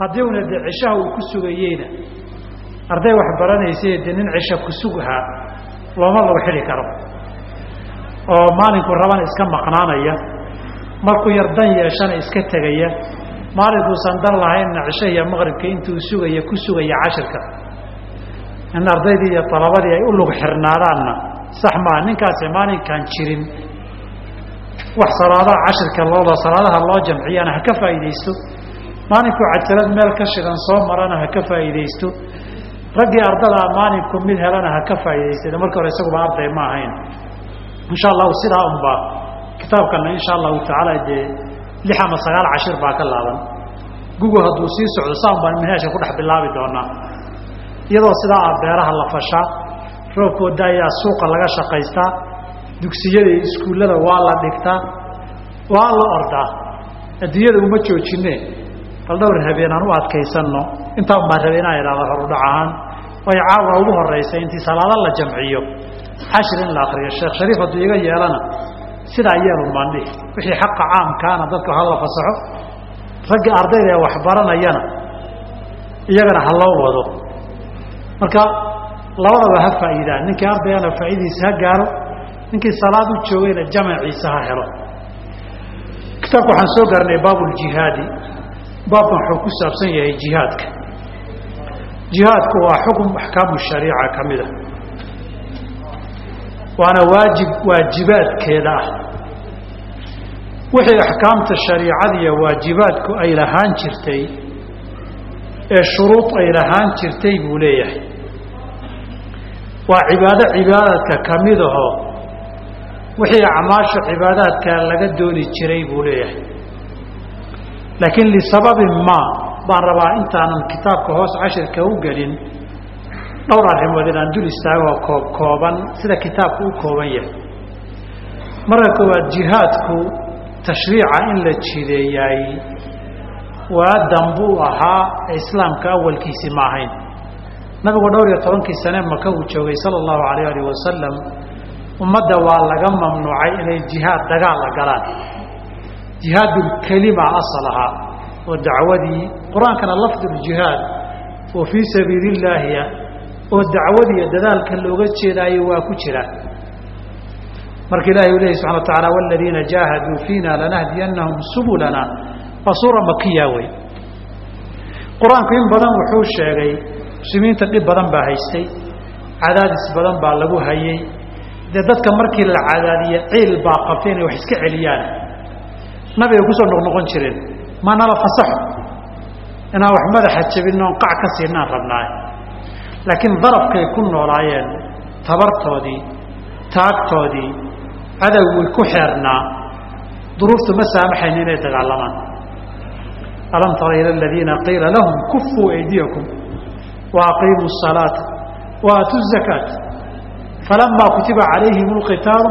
haddii una dee cishaha uu ku sugayeyna arday wax baranaysay dee nin cisha ku sughaa looma lagu xidhi karo. Oo maalinku rabana iska maqnaanaya markuu yar dan yeeshana iska tegaya maalinkuusan dan lahaynna cisho iyo maqribka intuu sugaya ku sugaya cashirka. In ardaydii iyo dalabadii ay u xirnaadaanna sax maa ninkaasi maalinkaan jirin. Wax salaadaha cashirka looda salaadaha loo jamciyana ha ka faa'iidaysto maalinkuu cajalad meel ka shidan soo marana ha ka faa'iidaysto raggii ardadaa maalinku mid helana ha ka faa'iidaysta markii hore isaguba arday ma ahayn. Insha allahu sidaa unbaa kitaabkana insha allahu tacaala dee lix ama sagaal cashir baa ka laaban. Gugu hadduu sii socdo saan baan manhaajka ku dhex bilaabi doonaa. Iyadoo sidaa ah beeraha la fashaa roobkooda ayaa suuqa laga shaqaystaa dugsiyada iyo iskuullada waa la dhigtaa waa la ordaa adduunyada uma joojine bal dhowr habeen aan u adkaysanno intaan baan rabay inaan idhahdo horudhac ahaan way caawa ugu horeysa intii salaado la jamciyo. Cashir in la akriyo sheekh shariif hadduu iga yeelana sidaa yeelun baan dhihi wixii xaqa caamkaana dadka ha la fasaxo raggii ardayda ee waxbaranayana iyagana ha loo wado. Marka labadaba ha faa'iidaan. Ninkii ardayana faa'idiisa ha gaaro ninkii salaad u joogayna jamaciisa ha helo. Kitaabka waxaan soo gaarnay baabuljihaadi baabkan wuxuu ku saabsan yahay jihaadka. Jihaadku waa xukun axkaamu shariica ka mid a. Waana waajib waajibaadkeeda ah. Wixii axkaamta shariicadiiyo waajibaadku ay lahaan jirtay ee shuruud ay lahaan jirtay buu leeyahay. Waa cibaado cibaadadka ka mid aho wixii acmaasha cibaadaadka laga dooni jiray buu leeyahay laakiin lisababin maa baan rabaa intaanan kitaabka hoos cashirka u gelin dhowr arrimood inaan dul istaagoo koob kooban sida kitaabku u kooban yahay. Marka koowaad jihaadku tashriica in la jideeyaay waa dambuu ahaa islaamka awalkiisi ma ahayn. Nabigu dhowr iyo tobankii sane maka uu joogay sala allahu alayh alih wasalam ummadda waa laga mamnuucay inay jihaad dagaal la galaan jihaadulkelima asal ahaa oo dacwadii qur'aankana lafduljihaad oo fii sabiili illaahiya oo dacwadiiyo dadaalka looga jeedaayo waa ku jira. Marka ilahi uu lehi subxana wa taala waladiina jaahaduu fiina lanahdiyannahum subulana. Waa suura makiya wey. Qur'aanku in badan wuxuu sheegay muslimiinta dhib badan baa haystay cadaadis badan baa lagu hayay. Dee dadka markii la cadaadiye ciil baa qabtay inay wax iska celiyaan nabiga kusoo noqnoqon jireen ma nala fasaxo inaan wax madaxa jabin oon qac ka siinaan rabnaay laakiin darafkay ku noolaayeen tabartoodii taagtoodii cadowgii ku xeernaa duruuftu ma saamaxayn inay dagaalamaan alam tara ila aladiina qiila lahum kufuu aydiyakum wa aqiimuu الsalaata wa aatu الzakaata falama kutiba calayhim اlqitaalu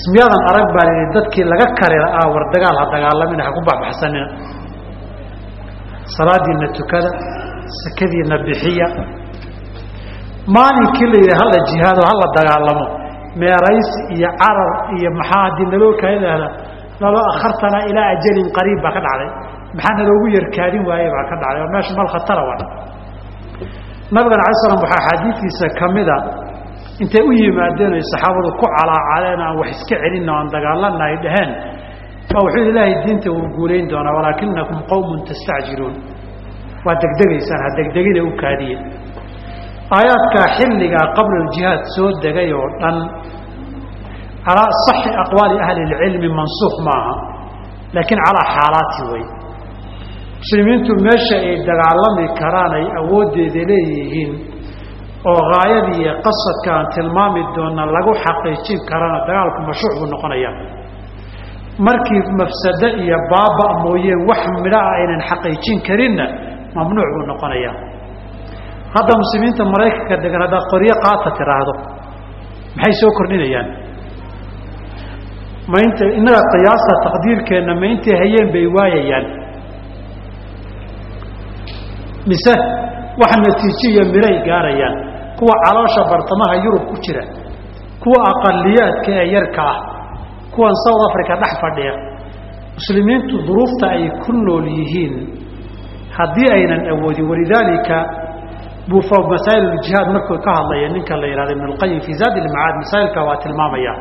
ismiyaadan arag baa lihi dadkii laga kari la'aa war dagaal ha dagaalamina ha ku baxbaxsanina salaadiina tukada sakadiina bixiya. Maalinkii la yidhi hala jihaado hala dagaalamo. Meeraysi iyo carar iyo maxaa haddii naloo kaadahda laba akhartana ilaa ajalin qariib baa ka dhacday. Maxaa naloogu yarkaadin waaye baa ka dhacday oo meesha mal khatara wa nabigana alay slam waxaa axaadiistiisa kamida intay u yimaadeen oy saxaabadu ku calaacaleen aan wax iska celin oo aan dagaalana ay dhaheen baa wuxuu ilaahay diinta wuu guulayn doonaa walaakinakum qawmun tastacjiluun. Waa degdegaysaan ha degdegina u kaadiye aayaadkaa xilligaa qabla aljihaad soo degay oo dhan calaa saxi aqwaali ahli اlcilmi mansuuq maaha laakiin calaa xaalaati wey muslimiintu meesha ay dagaalami karaan ay awooddeeda leeyihiin oo haayadii iyo qasadka aan tilmaami doona lagu xaqiijin karana dagaalku mashruuc buu noqonaya. Markii mafsado iyo baaba mooyeen wax midhaa aynan xaqiijin karinna mamnuuc buu noqonaya. Hadda muslimiinta maraykanka degan haddaad qoryo qaata tiraahdo maxay soo kordhinayaan? Ma inta innaga qiyaasta taqdiirkeenna ma intay hayeen bay waayayaan. Mise wax natiijo iyo miray gaarayaan kuwa caloosha bartamaha yurub ku jira kuwa aqaliyaadka ee yarka ah kuwan south africa dhex fadhiya muslimiintu duruufta ay ku nool yihiin. Haddii aynan awoodin walidaalika buu masaa'il uljihaad markuu ka hadlaya ninka la yihahdo ibn اlqayim fii zaad ilmacaad masaa'ilka waa tilmaamaya.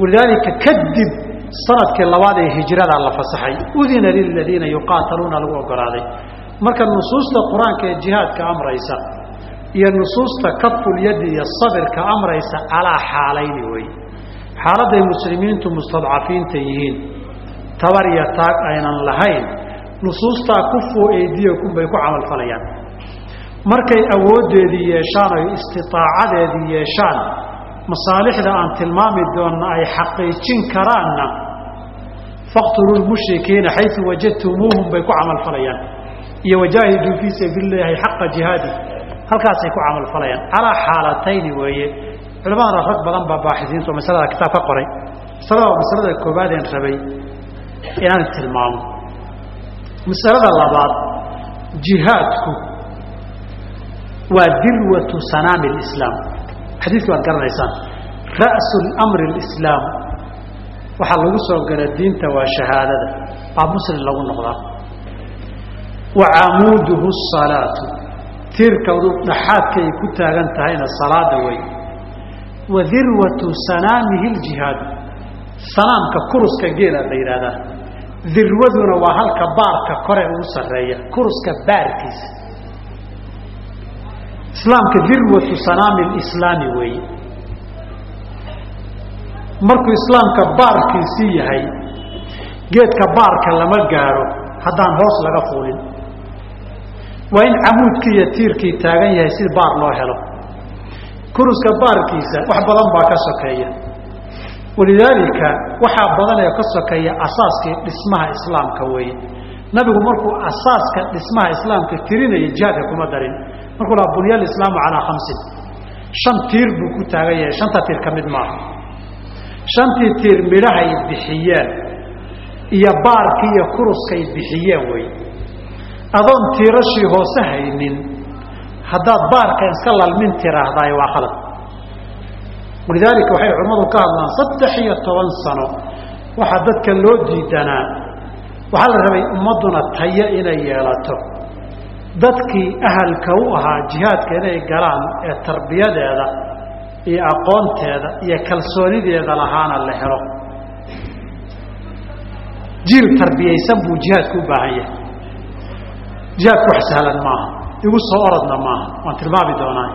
Walidaalika kadib sannadkii labaad ee hijradaa la fasaxay udina liladiina yuqaataluuna lagu ogolaaday. Marka nusuusta qur'aanka ee jihaadka amraysa iyo nusuusta kafulyadi iyo sabirka amraysa calaa xaalayni wey xaaladday muslimiintu mustadcafiinta yihiin. Tabar iyo taag aynan lahayn nusuustaa kufuu eydiyakum bay ku camalfalayaan markay awooddeedii yeeshaan oy istitaacadeedii yeeshaan masaalixda aan tilmaami doonna ay xaqiijin karaanna faqtuluu lmushrikiina xayu wajadtumuuhum bay ku camalfalayaan iyo wajaahiduu fii sabiili xaqa jihaadi halkaasay ku camalfalayaan calaa xaalatayni weeye. Culimadana rag badan baa baaxisiintu masalada kitaab ka qoray. Masalada masalada koobaadeen rabay inaan tilmaamo. Masalada labaad jihaadku waa dirwatu sanaami lislaam xadiidki waad garanaysaan. Ra'su lmri lislaam waxaa lagu soo gala diinta waa shahaadada. Baa muslim lagu noqdaa. Wa camuuduhu salaatu tiirkadu dhaxaadka ay ku taagan tahayna salaada wey wa dirwatu sanaamihi ljihaadu sanaamka kuruska geela la yidhaahdaa. Dirwaduna waa halka baarka kore ugu sarreeya kuruska baarkiisa. Islaamka dirwatu sanaami lislaami weeye. Markuu islaamka baarkiisii yahay geedka baarka lama gaaro haddaan hoos laga fuulin waa in camuudkii iyo tiirkii taagan yahay si baar loo helo. Kuruska baarkiisa wax badan baa ka sokeeya. Walidaalika waxaa badan ee ka sokeeya asaaskii dhismaha islaamka weeye. Nabigu markuu asaaska dhismaha islaamka tirinaya jihaadka kuma darin. Markuu laha bunya calaa khamsin. Shan tiir buu ku taagan yahay shanta tiir ka mid maaha. Shantii tiir midhahay bixiyeen iyo baarkii iyo kuruskay bixiyeen wey adoon tiirashii hoose haynin haddaad baarka iska lalmin tiraahdaay waa khalad walidaalika waxay culimmadu ka hadlaan saddex iyo toban sano. Waxaa dadka loo diidanaa waxaa la rabay ummadduna tayo inay yeelato. Dadkii ahalka u ahaa jihaadka inay galaan ee tarbiyadeeda iyo aqoonteeda iyo kalsoonideeda lahaana la helo. Jiil tarbiyaysan buu jihaadku u baahan yahay jihaadku wax sahlan maaha. Igu soo orodna maaha. Waan tilmaami doonaa.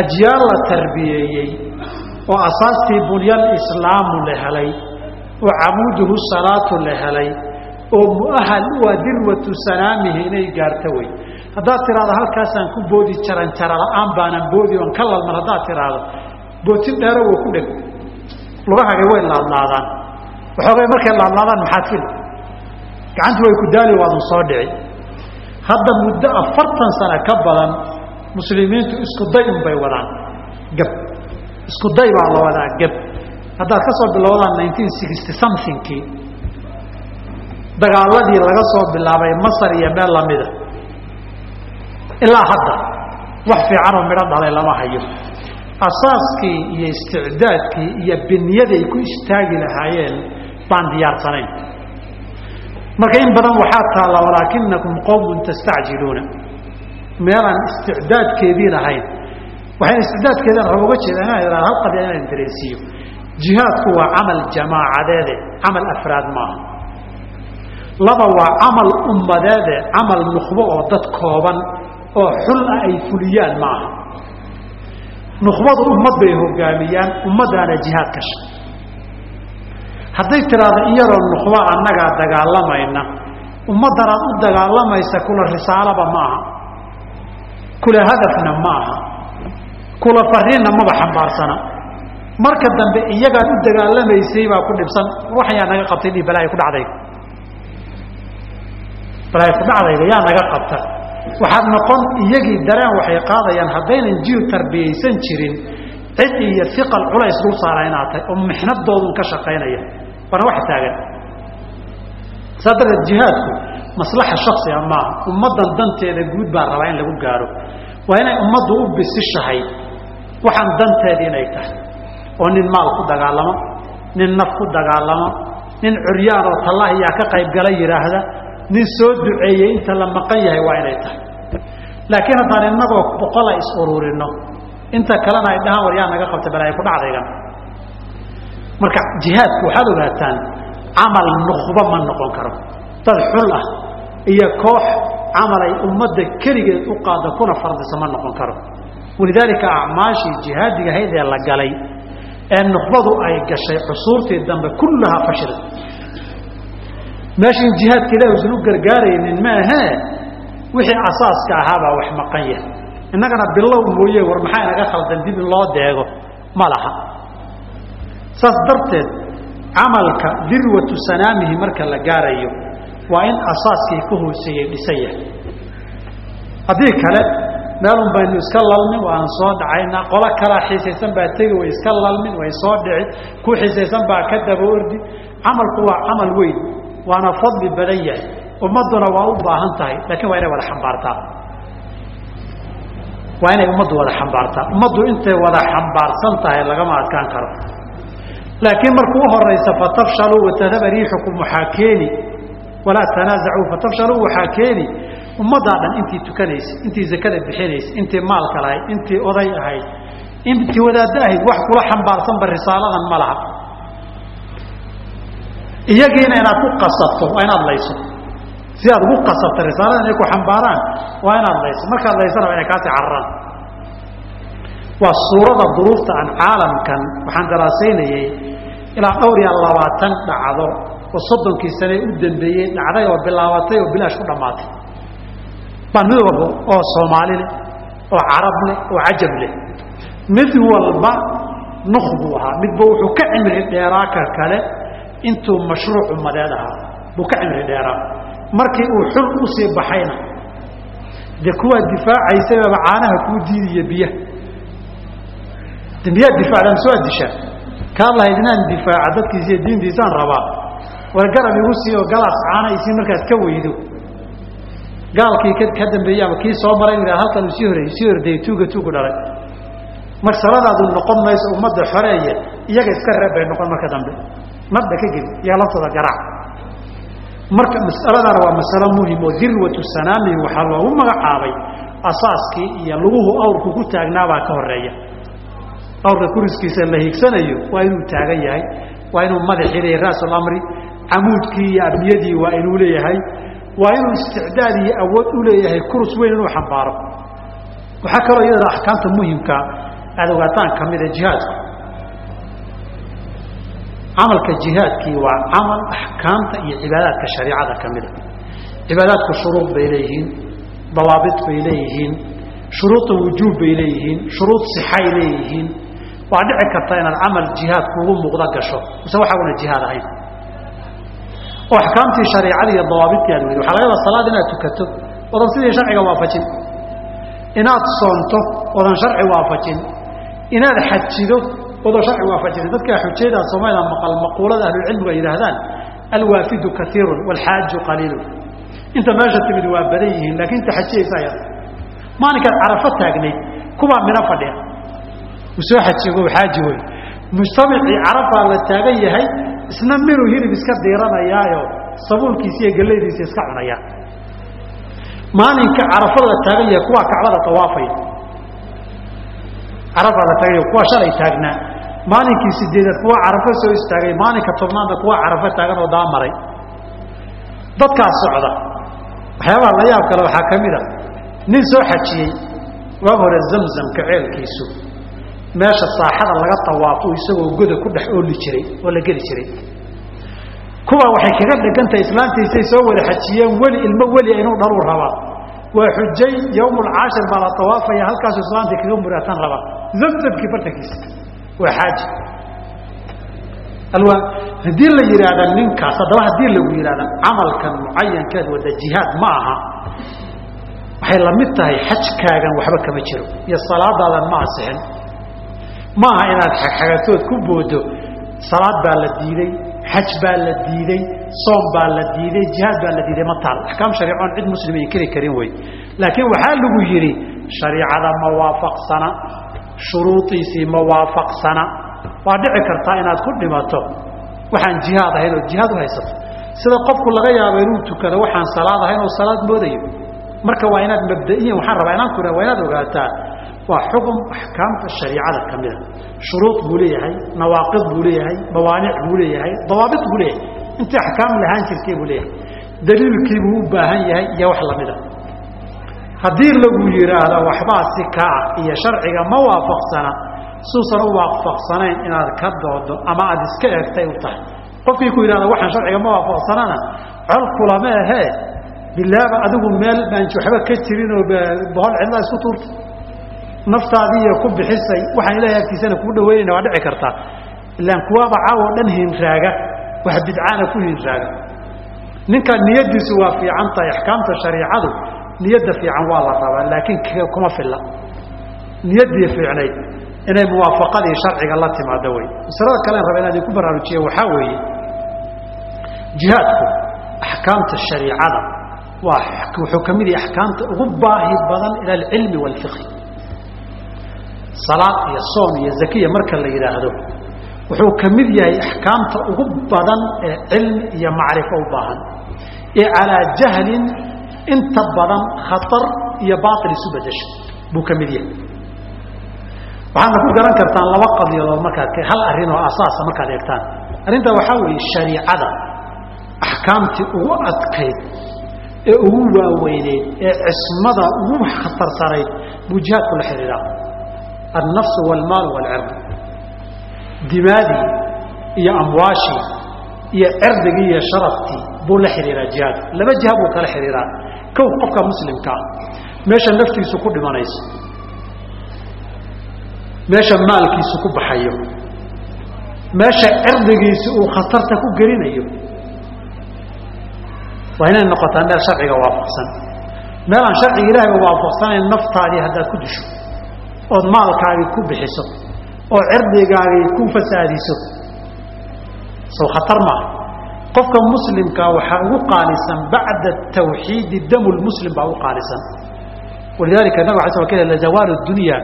Ajyaal la tarbiyeeyey oo asaastii bunyal islaamu la helay oo camuuduhu salaatu la helay oo muahal u ah dirwatu sanaamihi inay gaarto wey. Haddaad tiraahdo halkaasaan ku boodi jaran jara la'aan baanan boodi oon ka lalman haddaad tiraahdo bootin dheero waa ku dheg. Lugahagay way laadlaadaan. Waxoogay markay laadlaadaan maxaad fil gacantu way ku daali waadun soo dhici hadda muddo afartan sano ka badan muslimiintu isku day un bay wadaan. Gab. Isku day baa la wadaa gab. Haddaad ka soo bilowdaan nineteen sixty somethingkii dagaaladii laga soo bilaabay masar iyo meel lamida ilaa hadda wax fiicanoo midho dhalay lama hayo. Asaaskii iyo isticdaadkii iyo binyaday ku istaagi lahaayeen baan diyaarsanayn marka in badan waxaa taalla walaakinakum qowmun tastacjiluuna. Meelaan isticdaadkeedii lahayn. Waxayna isticdaadkeedan raba uga jeeda inaan idhahdo hal qadiya inaan dareensiiyo. Jihaadku waa camal jamaacadeede camal afraad maaha. Laba waa camal ummadeede camal nukhbo oo dad kooban oo xul ah ay fuliyaan ma aha nukhbadu ummad bay hogaamiyaan ummadaana jihaad kasha hadday tiraahdo in yaroo nukhba annagaa dagaalamayna ummaddanaad u dagaalamaysa kula risaalaba ma aha kula hadafna ma aha kula fariinna maba xambaarsana. Marka dambe iyagaad u dagaalamaysay baa ku dhibsan. Waxyaa naga qabtay dhi balaayo ku dhacday. Balaayo ku dhacdayda yaa naga qabta. Waxaad noqon iyagii dareen waxay qaadayaan haddaynan jiil tarbiyaysan jirin cid iyo iqal culays dul saara inaad tahay oo mixnadoodun ka shaqaynaya waana wax taagan. Saa darteed jihaadku maslaxa shaksiga maaha ummaddan danteeda guud baa rabaa in lagu gaaro. Waa inay ummaddu u bisishahay waxaan danteeda inay tahay. Oo nin maal ku dagaalamo nin naf ku dagaalamo nin curyaan oo tallahiyaa ka qayb gala yidhaahda nin soo duceeyey inta la maqan yahay waa inay tahay. Laakiin haddaan innagoo boqola is uruurino inta kalena ay dhahaan war yaa naga qabta balaayo ku dhacdaygan marka jihaadku waxaad ogaataan camal nuqba ma noqon karo. Dad xul ah iyo koox camal ay ummadda keligeed u qaada kuna fardisa ma noqon karo. Walidaalika acmaashii jihaadiga hayd ee la galay ee nuqbadu ay gashay cusuurtii dambe kullahaa fashila meeshan jihaadka ilahi usan u gargaaraynin maahee wixii asaaska ahaabaa wax maqan yahay. Innagana bilow mooye war maxaa inaga khaldan dib in loo deego? Ma laha saas darteed camalka dirwatu sanaamihi marka la gaarayo waa in asaaskii ka hooseeyey dhisan yahay. Haddii kale meelun baynu iska lalmin waan soo dhacaynaa. Qolo kalaa xiisaysan baa tegi way iska lalmin way soo dhici ku xiisaysan baa ka daba ordi. Camalku waa camal weyn waana fadli badan yahay. Ummadduna waa u baahan tahay laakiin waa inay wada xambaartaa waa inay ummaddu wada xambaartaa ummaddu intay wada xambaarsan tahay lagama adkaan karo laakiin markuu uhoraysa fatafshaluu watadaba riixukum waxaa keeni. Walaa tanaasacuu fatafshaluu waxaa keeni. Ummaddaa dhan intii tukanaysay intii zakada bixinaysay intii maalka lahayd intii oday ahayd intii wadaaddo ahayd wax kula xambaarsanba risaaladan ma laha. Iyagiina inaad ku qasato waa inaad layso. Si aad ugu qasato risaalada inay ku xambaaraan waa inaad layso. Markaad laysana waa inay kaasii cararaan waa suurada duruufta aan caalamkan waxaan daraasaynayey ilaa dhowr iyo labaatan dhacdo oo soddonkii sane u dambeeyey dhacday oo bilaabatay oo bilaash ku dhammaatay. Baan mid walba oo soomaali leh oo carab leh oo cajab leh. Mid walba nuk buu ahaa midba wuxuu ka cimri dheeraa ka kale intuu mashruuc ummadeed ahaa buu ka cimri dheeraa. Markii uu xul u sii baxayna dee kuwaa difaacaysababa caanaha kuu diidiyo biyaha de miyaad difaacdaan soo addishaa kaa lahayd inaan difaaca dadkiisa diintiisaan rabaa. War garab igu siiyo galaas caana isii markaad ka weydo. Gaalkii ka dambeeyey ama kii soo maray ina halkan uu sii horey sii hordayey tuuga tuugu dhalay. Marsaladaadu noqon mayso ummadda xoreeye iyaga iska reeb bay noqon marka dambe. Nabda ka geli iyaga laftooda garaac. Marka masaladana waa masalo muhiim oo dirwatu sanaamihi waxaa loogu magacaabay asaaskii iyo luguhu awrku ku taagnaabaa ka horreeya awrka kuriskiisa la hiigsanayo waa inuu taagan yahay waa inuu madaxii leeyahay ra'sulamri camuudkii iyo abniyadii waa inuu leeyahay. Waa inuu isticdaad iyo awood u leeyahay kurus weyn inuu xambaaro. Waxaa kaloo iyadana axkaamta muhimka aada ogaataan ka mida jihaadku camalka jihaadkii waa camal axkaamta iyo cibaadaadka shariicada ka mida cibaadaadku shuruud bay leeyihiin dawaabit bay leeyihiin shuruuda wujuub bay leeyihiin shuruud sixay leeyihiin waa dhici karta inaad camal jihaad kuugu muuqda gasho. Mise waxaaguna jihaad ahayn oo axkaamtii shareicada iyo dawaabidkii aad weydo waxa laga yaaba salaad inaad tukato odan sidii sharciga waafajin. Inaad soonto odan sharci waafajin. Inaad xajido odan sharci waafajin. Dadkaa xujaydaa soomaalida maqal maquulada ahlucilmigu ay yidhaahdaan alwaafidu kaiirun waalxaaju qaliilun. Inta meesha timid waa badan yihiin laakiin inta xajiyaysa yar maalinkaad carafo taagnayd kubaa mina fadhiya soo xajigo xaaji wey mujtamacii carafaa la taagan yahay isna minuu hilib iska diiranayaayo sabuulkiisa iyo gallaydiisa iska cunaya. Maalinka carafada la taagan yahay kuwaa kacbada tawaafaya carafaa la taagan yahay kuwa shalay taagnaa. Maalinkii sideedaad kuwa carafo soo istaagay maalinka tobnaadna kuwa carafo taagan oo daamaray dadkaas socda. Waxyaabaha la yaab kale waxaa ka mid a nin soo xajiyey waag hore zamzamka ceelkiisu meesha saaxada laga tawaafo isagoo goda ku dhex ooli jiray oo la geli jiray. Kuwa waxay kaga dhegantahay islaantiisay soo wada xajiyeen weli ilmo weli inuu dhaluu rabaa. Waa xujay yowmulcaashir baa la tawaafaya halkaasu islaantii kaga muraatan rabaa. Zamzamkii bartankiisa waa xaaji. Alwaan haddii la yidhaahda ninkaas haddaba haddii lagu yidhahda camalkan mucayankeed wada jihaad ma aha. Waxay la mid tahay xajkaagan waxba kama jiro iyo salaadaadan ma asixin ma aha inaad xagxagatood ku boodo salaad baa la diiday xaj baa la diiday soom baa la diiday jihaad baa la diiday ma taal. Axkaam shariicoon cid muslim ay keli karin wey laakiin waxaa lagu yidhi shariicada ma waafaqsana shuruudiisii ma waafaqsana. Waa dhici kartaa inaad ku dhimato. Waxaan jihaad ahayn oo jihaad u haysato. Sida qofku laga yaabo inuu tukado waxaan salaad ahayn oo salaad moodayo. Marka waa inaad mabda'iyan waxaan rabaa inaan ku waa inaad ogaataa waa xukum axkaamta shariicada ka mida. Shuruud buu leeyahay nawaaqid buu leeyahay mawaanic buu leeyahay dawaabit buu leeyahay. Intii axkaam lahaan jirtay buu leeyahay. Daliilkii buu u baahan yahay iyo wax lamida haddii lagu yidhaahdo waxbaa si kaa ah iyo sharciga ma waafaqsana suusan u waafaqsanayn inaad ka doodo ama aada iska eegtay u tahay. Qofkii ku yidhahda waxaan sharciga ma waafaqsanana col kulama ahee bilaaba adigu meel baan waxba ka jirin oo bohol cidlaa isku tuurta naftaadiiyo ku bixisay waxaan ilahay agtiisana kuu dhaweynayna waa dhici kartaa. Ilaan kuwaaba caawo dhan hinraaga wax bidcaana ku hinraaga ninka niyadiisu waa fiican tahay axkaamta shariicadu niyadda fiican waa la rabaa laakiin kuma filla. Niyaddii fiicnayd inay muwaafaqadii sharciga la timaado wey masalada kalen raba inaan idinku baraarujiye waxaa weeye jihaadku axkaamta shariicada waa wuxuu ka mid yahay axkaamta ugu baahi badan ila alcilmi waalfiqhi salaad iyo soon iyo zakiya marka la yidhaahdo wuxuu ka mid yahay axkaamta ugu badan ee cilmi iyo macrifo u baahan. Ee calaa jahlin inta badan khatar iyo baail isu bedesha buu ka mid yahay. Waxaadna ku garan kartaan laba qadiyadood markaad hal arrin oo asaasa markaad eegtaan. Arrintaa waxaa weeye shariicada axkaamtii ugu adkayd ee ugu waaweyneyd ee cismada ugu khatarsanayd buu jihaadku la xidhiidhaa annafsu waalmaal waalcird dimaadii iyo amwaashii iyo cirdigii iyo sharaftii buu la xidhiiraa jihaadku laba jiha buu kala xidhiiraa kow qofka muslimka ah meesha naftiisu ku dhimanayso meesha maalkiisu ku baxayo meesha cirdigiisi uu khatarta ku gelinayo waa inay noqotaa meel sharciga waafaqsan meel aan sharciga ilaahay waafaqsanayn naftaadii haddaad ku disho ood maalkaagii ku bixiso oo cirdigaagii ku fasaadiso. Sow khatar maaha qofka muslimka waxaa ugu qaalisan bacda tawxiidi damu lmuslim baa ugu qaalisan. Walidalika nabig ala sl k lazawaalu dunya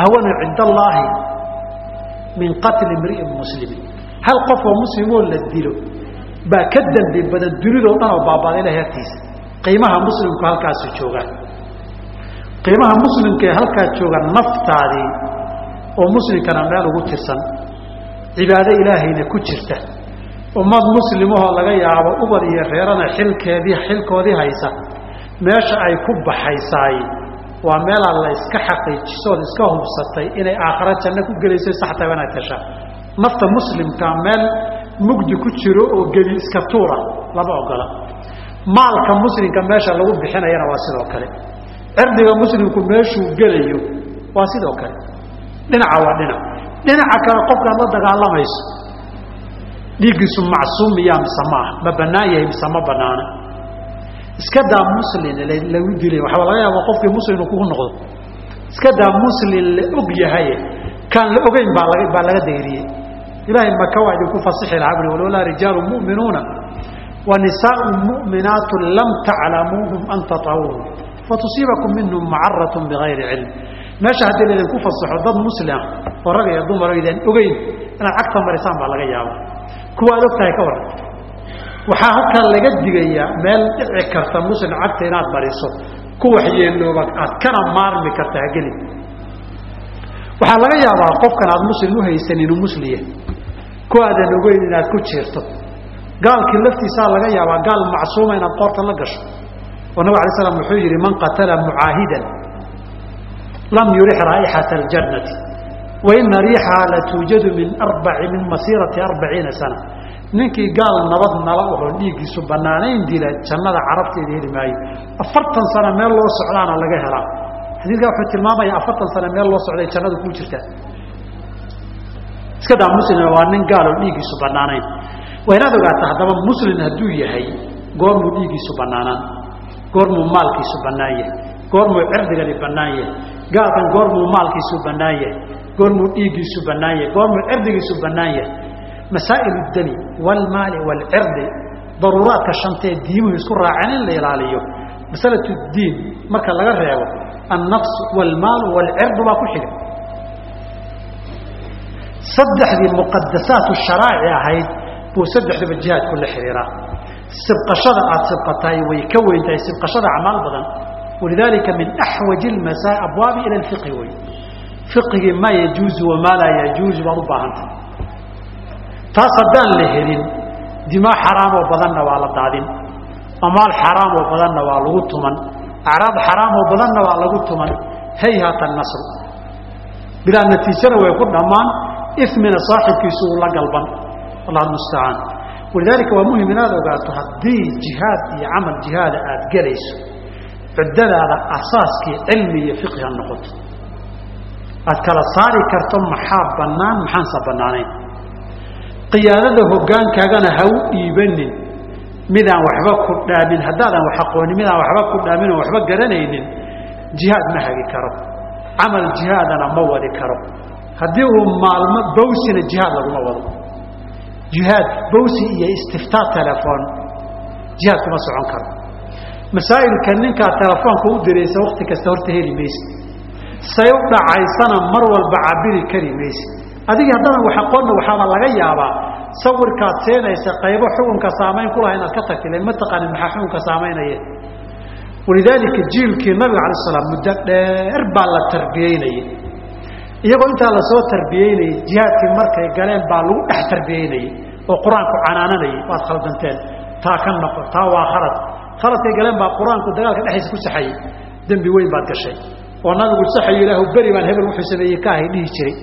ahwanu cinda allaahi min qatli imri'in muslimin hal qofoo muslimoo la dilo baa ka dembi badan dunidoo dhan oo baabada ilahay agtiisa. Qiimaha muslimku halkaasu joogaan qiimaha muslimka ee halkaa jooga naftaadii oo muslimkana meel ugu tirsan cibaado ilaahayna ku jirta. Ummad muslimahoo laga yaabo ubad iyo reerana xilkeedii xilkoodii haysa meesha ay ku baxaysaay waa meelaa la iska xaqiijisood iska hubsatay inay aakhara janno ku gelayso saxtaba inaad tashaa nafta muslimka meel mugdi ku jiro oo geli iska tuura lama ogola. Maalka muslimka meesha lagu bixinayana waa sidoo kale cirdiga muslimku meeshuu gelayo waa sidoo kale. Dhinaca waa dhinac. Dhinaca kale qofkaad la dagaalamayso dhiiggiisu macsuum miyaa mise maaha ma bannaan yahay mise ma bannaana. Iska daa muslin lagu dilay. Waxaa laga yaaba qofkii muslim inuu kugu noqdo. Iska daa muslin la og yahaye kaan la ogeyn baa laga baa laga dayriyey ilaahay maka waa idinku fasixi lahaa? Bui walowlaa rijaalu mu'minuuna. Wa nisaau mu'minaatu lam taclamuuhum an tatawuhum fatusiibakum minhum macaratun bigayri cilm meesha haddii laydinku fasaxo dad muslim oo rag iyo dumar idaan ogeyn inaad cagta marisaan baa laga yaaba kuwa ad og tahay ka waran waxaa halkaa laga digayaa meel dhici karta muslim cagta inaad mariso. Ku waxyeelooba aad kana maarmi karta hageli. Waxaa laga yaabaa qofkan aad muslim u haysan inuu musliya ku aadan ogeyn inaad ku jiirto. Gaalkii laftiisaa laga yaabaa gaal macsuuma inaad qoorta la gasho oo nabig alay slam wuxuu yidhi man qatala mucaahidan lam yurix raa'ixata aljannati wa ina riixaha la tuujadu min arbai min masiirati arbaciina sana. Ninkii gaal nabad nala oho dhiiggiisu bannaanayn dila jannada carabteeda heli maayo. Afartan sano meel loo socdaana laga helaa. Xadiidkaa wuxuu tilmaamaya afartan sano meel loo socday jannadu kuu jirtaa iska daa muslim waa nin gaaloo dhiiggiisu bannaanayn. Waa inaad ogaata haddaba muslim hadduu yahay goormuu dhiiggiisu bannaanaan goormuu maalkiisu bannaan yahay. Goormuu cirdigani bannaan yahay. Gaalkan goormuu maalkiisu bannaan yahay. Goormuu dhiiggiisu bannaan yahay. Goormuu cirdigiisu bannaan yahay. Masaa'il dami waalmaali waalcirdi daruuraadka shantaee diimuhu isku raaceen in la ilaaliyo. Masalatu diin marka laga reebo annafs waalmaalu waalcirdu baa ku xiga. Saddexdii muqadasaatu sharaaci ahayd buu saddexduba jihaadku la xidhiiraa sibqashada aada sibqatahay way ka weyn tahay sibqashada acmaal badan. Walidaalika min axwaji lmasa abwaabi ila lfiqhi wey fiqigii maa yajuuzu wamaa laa yajuuzu baad u baahantah taas haddaan la helin dimaa xaraamoo badanna waa la daadin. Amaal xaraamoo badanna waa lagu tuman. Acraab xaraamoo badanna waa lagu tuman. Hayhata nasru. Bilaa natiijana way ku dhammaan. Imina saaxibkiisu uu la galban. Allah mustacaan walidaalika waa muhiim inaad ogaato haddii jihaad iyo camal jihaada aada gelayso cuddadaada asaaskii cilmi iyo fiqhi ha noqoto. Aad kala saari karto maxaa bannaan maxaansa bannaanayn? Qiyaadada hoggaankaagana ha u dhiibanin midaan waxba ku dhaamin haddaadan wax aqoonin midaan waxba ku dhaamin oo waxba garanaynin jihaad ma hagi karo. Camal jihaadana ma wadi karo. Haddii uu maalmo bawsina jihaad laguma wado jihaad bawsi iyo istiftaa telefoon jihaad kuma socon karo masaa'ilka ninkaa telefoonka u diraysa wakti kasta horta heli mayse say u dhacaysana mar walba cabiri kari mayse adigii haddana wax aqoonna waxaaba laga yaabaa sawirkaad seenaysa qaybo xukunka saamayn kulaha inaad ka tagti lan ma taqaanin maxaa xukunka saamaynaya walidaalika jiilkii nabiga alay slam muddo dheer baa la tarbiyeynayay iyagoo intaa la soo tarbiyeynayay jihaadkii markay galeen baa lagu dhex tarbiyeynayay oo qur'aanku canaananayay waad khaldanteen taa ka noqo taa waa khalad. Khaladkay galeen baa qur'aanku dagaalka dhexdiisa ku saxayay. Dembi weyn baad gashay. Oo nabigu saxayo ilaahu beri baan hebel wuxuu sameeyey ka ahay dhihi jiray.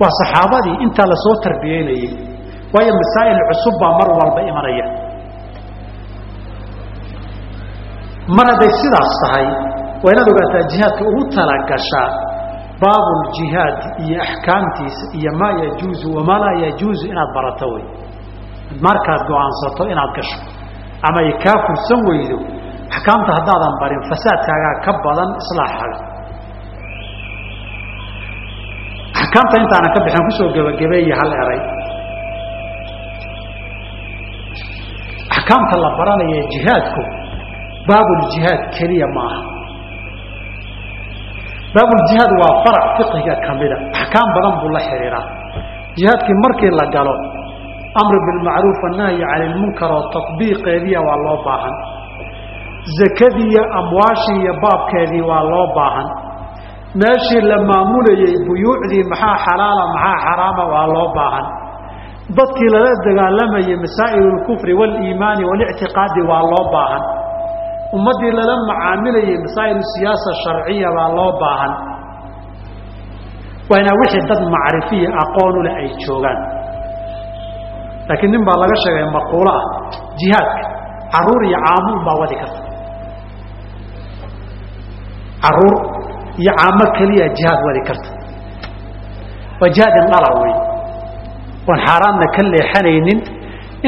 Waa saxaabadii intaa la soo tarbiyeynayey waayo masaa'il cusub baa mar walba imanaya. Mar hadday sidaas tahay? Waa inaad ogaataa jihaadka ugu talagashaa baabuljihaad iyo axkaamtiisa iyo maa yajuuzu wamaa laa yajuuzu inaad barato wey. Markaad go'aansato inaad gasho. Ama ay kaa fursan weydo axkaamta haddaadan barin fasaadkaagaa ka badan islaaxaaga axkaamta intaanan ka bixin ku soo gebagabeeye hal eray. Axkaamta la baranaya jihaadku baabuljihaad keliya maaha baabuljihaad waa farac fiqiga kamida axkaam badan buu la xidhiiraa jihaadkii markii la galo amru bilmacruuf annahyi cani lmunkar oo tatbiiqeediya waa loo baahan. Zakadii iyo amwaashii iyo baabkeedii waa loo baahan. Meeshii la maamulayey buyuucdii maxaa xalaala maxaa xaraama waa loo baahan. Dadkii lala dagaalamayey masaa'il lkufri waliimaani walictiqaadi waa loo baahan ummaddii lala macaamilayey masaa'il siyaasa sharciya baa loo baahan. Waa inaa wixii dad macrifiya aqoonu leh ay joogaan. Laakiin nin baa laga sheegay maquulo ah jihaadka carruur iyo caamuun baa wadi karta. Caruur iyo caamo keliya jihaad wadi karta. Waa jihaad indhala wey oon xaaraanna ka leexanaynin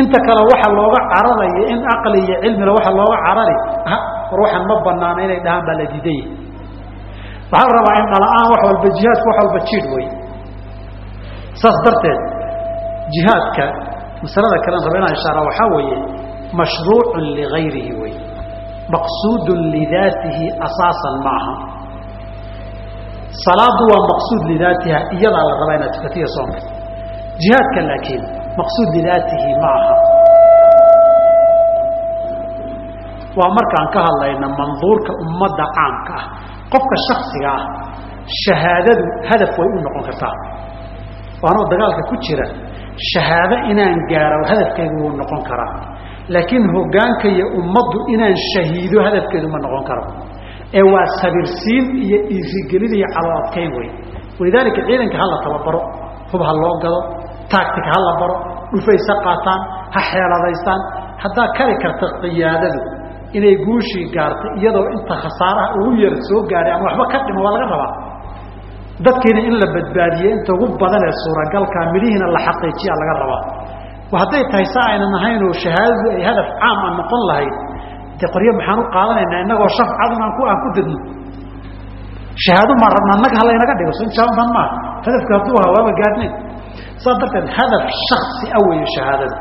inta kale waxa looga cararayo in aqli iyo cilmila waxa looga carari war waxaan ma banaana inay dhahaan baa la diidaya waxaa la rabaa in dhala-aan wax walba jihaadku wax walba jiidh wey saas darteed jihaadka masalada kalen raba inaan ishaara waxaa weeye mashruucun ligayrihi wey maqsuudun lidaatihi asaasan ma aha. Salaadu waa maqsuud lidaatiha iyadaa la rabaa inaad tukatiya soonka. Jihaadka laakiin maqsuud lidaatihi ma aha waa markaan ka hadlayna manduurka ummadda caamka ah qofka shaksiga ah shahaadadu hadaf way u noqon kartaa. Waanoo dagaalka ku jira shahaado inaan gaaro hadafkeedu wuu noqon karaa. Laakiin hoggaanka iyo ummaddu inaan shahiido hadafkeedu ma noqon karo. Ee waa sabirsiin iyo iirigelin iyo calo adkayn wey walidaalika ciidanka ha la tababaro hub ha loo gado taagtig ha la baro dhufaysa qaataan ha xeeladaystaan haddaa kari karta qiyaadadu inay guushii gaartay iyadoo inta khasaaraha ugu yar soo gaaray ama waxba ka dhimo waa laga rabaa. Dadkiina in la badbaadiye inta ugu badan ee suuragalkaa midhihiina la xaqiijiyaa laga rabaa. Hadday tahay sa aynan ahaynoo shahaadadu ay hadaf caam a noqon lahayd de qoryo maxaan u qaadanaynaa inagoo shaf cadun aan ku aan ku dadno shahaado maa rabna annaga halaynaga dhigo so injaaban maa hadafka hadduu ahaa waaba gaadhnayn saas darteed hadaf shaksi a weeye shahaadada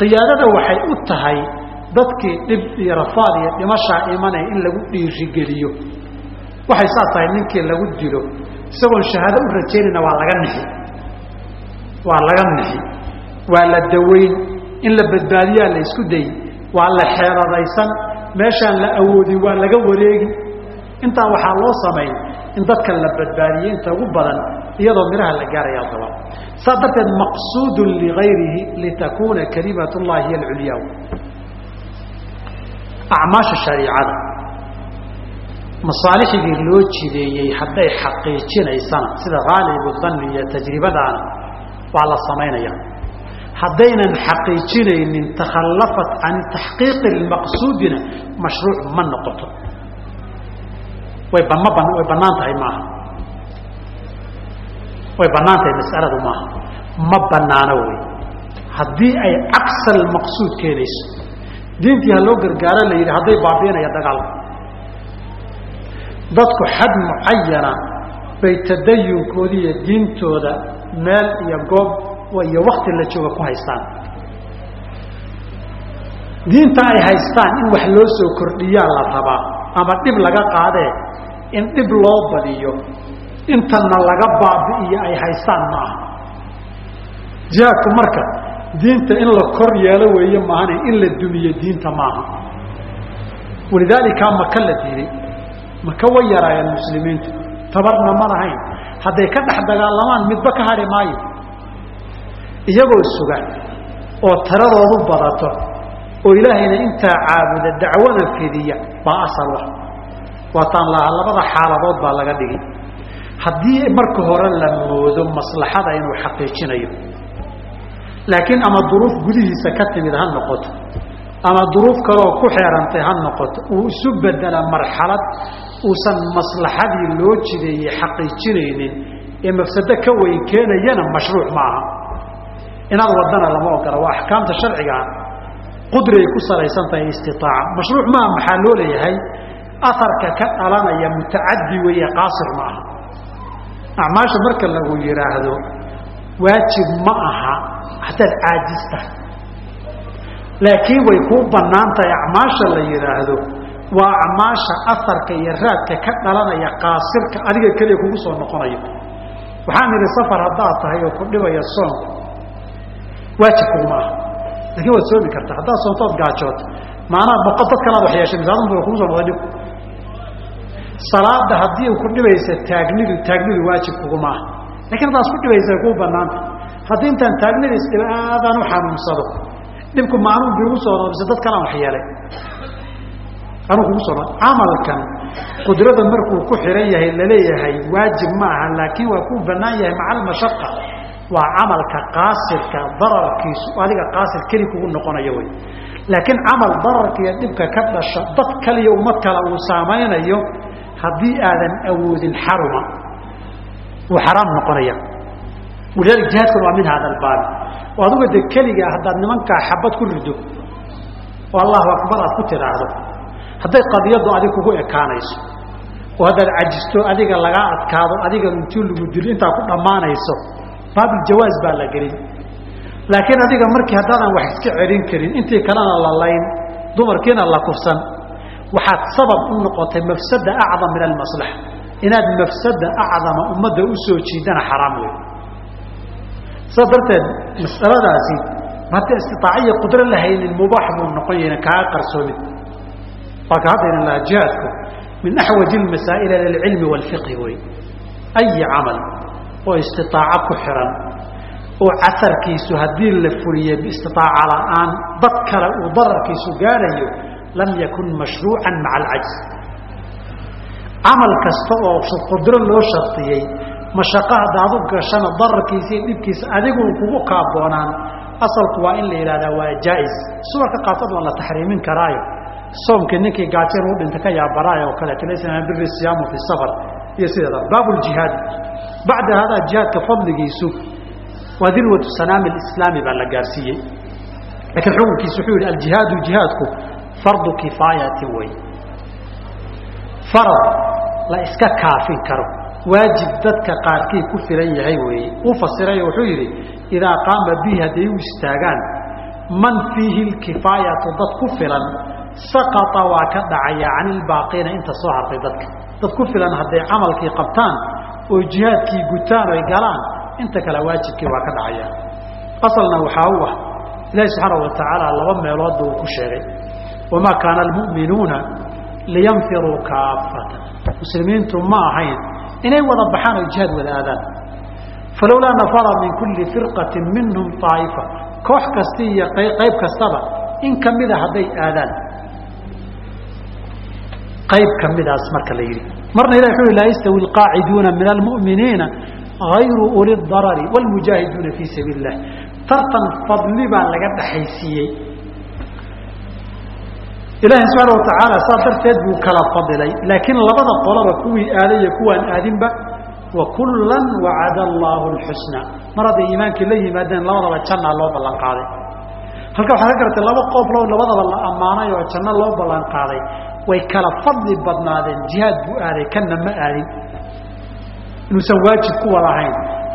qiyaadada waxay u tahay dadkii dhib iyo rafaad iyo dhimashaa imanaya in lagu dhiirigeliyo. Waxay saas tahay ninkii lagu dilo. Isagoon shahaado u rajaynayna waa laga nixi waa laga nixi waa la daweyn. In la badbaadiyaa la isku day waa la xeeladaysan meeshaan la awoodin waa laga wareegi intaa waxaa loo samayn in dadka la badbaadiyey inta ugu badan iyadoo midhaha la gaaraya daba saas darteed maqsuudun ligayrihi litakuuna kalimat llahi hiy alculyaa acmaasha shariicada masaalixigii loo jideeyey hadday xaqiijinaysana sida haalibu danni iyo tajribadaana waa la samaynaya. Haddaynan xaqiijinaynin takhallafat can taxqiiqi lmaqsuudina mashruuc ma noqoto way bama ban way bannaan tahay maaha way bannaan tahay mas'aladu maaha ma bannaano wey haddii ay cagsa almaqsuud keenayso diintii ha loo gargaaro la yidhi hadday baabiinaya dagaalka dadku xad mucayana bay tadayunkoodi iyo diintooda meel iyo goob iyo wakti la jooga ku haystaan. Diinta ay haystaan in wax loo soo kordhiyaa la rabaa ama dhib laga qaadee in dhib loo badiyo. Intana laga baabi'iyo ay haystaan ma aha jihaadku marka diinta in la kor yeelo weeye maahane in la dumiyo diinta maaha. Walidaalika maka la diiday maka way yaraayeen muslimiintu. Tabarna ma lahayn. Hadday ka dhex dagaalamaan midba ka hari maayo. Iyagoo suga oo taradoodu badato oo ilaahayna intaa caabuda dacwada fidiya baa asal ah waataan lahaa labada xaaladood baa laga dhigi haddii marka hore la moodo maslaxada inuu xaqiijinayo laakiin ama duruuf gudihiisa ka timid ha noqoto ama duruuf kaleoo ku xeerantay ha noqoto uu isu bedela marxalad uusan maslaxadii loo jideeyey xaqiijinaynin ee mafsado ka weyn keenayana mashruuc ma aha. Inaad wadana lama ogola waa axkaamta sharcigaa qudriay ku salaysan tahay istiaaca mashruuc maaha maxaa loo leeyahay aharka ka dhalanaya mutacadi weeye qaasir ma aha. Acmaasha marka lagu yidhaahdo waajib ma aha hadaad caajis tahay laakiin way kuu bannaan tahay acmaasha la yidhaahdo waa acmaasha aharka iyo raadka ka dhalanaya qaasirka adiga keliya kugu soo noqonayo. Waxaan idhi safar haddaad tahay oo ku dhibaya soonku waajib kuguma aha. Lakin waad soomi kartaa haddaad soontood gaajooto maanaa boqo dad kalaad wax yeeshay misaadun ba kugu soo noqday dhib salaada haddii ku dhibaysa taagnidu taagnidu waajib kuguma aha laakiin haddaad isku dhibaysa way kuu banaanta haddii intaan taagnida isdhiba aadaan u xanuunsado. Dhibku ma anuu biigu soo noqo mise dad kalaan wax yeelay anuu kugu soo noqo camalkan qudrada markuu ku xiran yahay la leeyahay waajib ma aha laakiin waa kuu banaan yahay maca almashaqa waa camalka qaasirka dararkiisu adiga qaasir keli kugu noqonayo wey laakiin camal dararka iyo dhibka ka dhasha dad kaliya ummad kale uu saamaynayo haddii aadan awoodin xaruma wuu xaraam noqonaya. Walidaalika jihaadkuna waa min hada albaabi oo aduga de keligaa haddaad nimankaa xabad ku rido oo allahu akbar aad ku tidhaahdo hadday qadiyaddu adig kugu ekaanayso oo haddaad cajisto adiga lagaa adkaado adiga intuu lagu dilo intaa ku dhammaanayso baabiljawaaz baa la gelin. Laakiin adiga markii haddaadan wax iska celin karin intii kalena la layn dumarkiina la kufsan waxaad sabab u noqotay mafsada acdam min almaslaxa inaad mafsada acdama ummadda u soo jiidana xaraam wey saas darteed masaladaasi hadda istitaaciya qudro la haynin mubaax buu noqon yahna kaaga qarsoomin waa ka haddayna lahaa jihaadku min axwaji lmasaa'il ila alcilmi waalfiqhi wey ayi camal oo istitaaco ku xiran oo casarkiisu haddii la fuliye biistitaaca la'aan dad kale uu dararkiisu gaarayo lam yakun mashruucan maca alcajz camal kasta oo qudro loo shardiyey mashaqo haddaad u gashana dararkiisa iyo dhibkiisa adigu kugu kaaboonaan asalku waa in la yidhahdaa waa jaa-is suwarka qaarkood waa la taxriimin karaayo soomkii ninkii gaajeen u dhinta ka yaabaraayo oo kaleeto laysa min biri siyaamu fi safar iyo sideeda baabu ljihaadi bacda hadaa jihaadka fadligiisu waa dirwatu sanaami alislaami baa la gaarsiiyey laakiin xukunkiisu wuxuu yidhi aljihaadu jihaadku fardu kifaayatin wey farad la iska kaafin karo. Waajib dadka qaarkii ku filan yahay weeye uu fasirayo wuxuu yidhi idaa qaama bihi hadday u istaagaan man fiihi lkifaayatu dad ku filan saqata waa ka dhacaya can ilbaaqiina inta soo hartay dadka. Dad ku filan hadday camalkii qabtaan oo jihaadkii gutaan oy galaan inta kale waajibkii waa ka dhacaya. Asalna waxaa u ah ilaahi subxaana wa tacaala laba meeloodba uu ku sheegay wamaa kaana almu'minuuna liyanfiruu kaafatan muslimiintu ma ahayn inay wada baxaan oo jihaad wada aadaan falowlaa nafara min kulli firqatin minhum aa'ifa koox kasta iyo qayb kastaba in kamida hadday aadaan qayb kamidaas marka la yidhi marna ilah wuxu laa yastawi alqaaciduuna min almu'miniina hayru uli darari wاlmujaahiduuna fii sabiili اlah tartan fadli baa laga dhaxaysiiyey ilaahay subxaana watacaala saa darteed buu kala fadilay laakiin labada qolaba kuwii aaday iyo kuwaan aadinba wa kullan wacada allaahu lxusna mar hadday iimaankii la yimaadeen labadaba jannaa loo ballan halka waxaa ka garatay laba qooflo labadaba la ammaanay oo janno loo ballan way kala fadli badnaadeen jihaad buu aaday kanna ma aadin. Inuusan waajib ku wada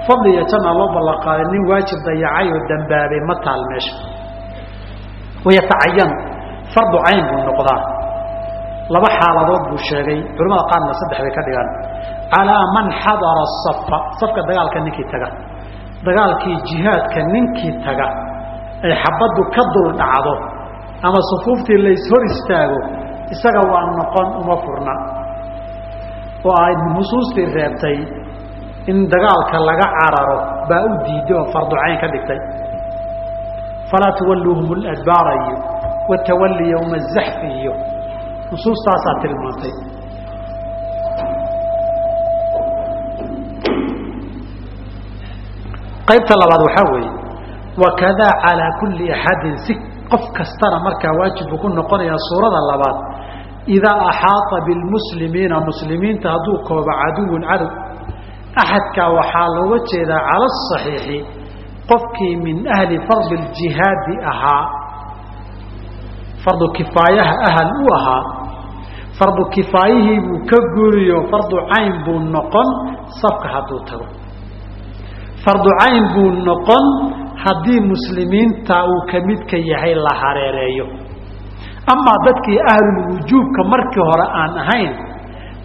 fadli iyo jannaa loo ballan nin waajib dayacay oo dambaabay ma taal meesha. Wayatacayanu fardu cayn buu noqdaa. Laba xaaladood buu sheegay. Culamada qaarna saddex bay ka dhigaan. Calaa man xadara safa safka dagaalka ninkii taga. Dagaalkii jihaadka ninkii taga ay xabaddu ka dul dhacdo ama sufuuftii lays hor istaago isaga waa noqon uma furna. Oo ay nusuustii reebtay in dagaalka laga cararo baa u diiday oo fardu cayn ka dhigtay. Falaa tuwalluuhum ladbaara iyo watawalli yowma azaxfi iyo nusuustaasaa tilmaantay qaybta labaad waxaa weeye wakadaa calaa kulli axadin si qof kastana markaa waajibku ku noqonaya suurada labaad idaa axaata bilmuslimiina muslimiinta hadduu koobo caduwun cadow axadkaa waxaa looga jeedaa cala asaxiixi qofkii min ahli fardi ljihaadi ahaa fardu kifaayaha ahal u ahaa fardu kifaayihii buu ka guriyo fardu cayn buu noqon safka hadduu tago. Fardu cayn buu noqon haddii muslimiinta uu ka midka yahay la hareereeyo. Amaa dadkii ahlulwujuubka markii hore aan ahayn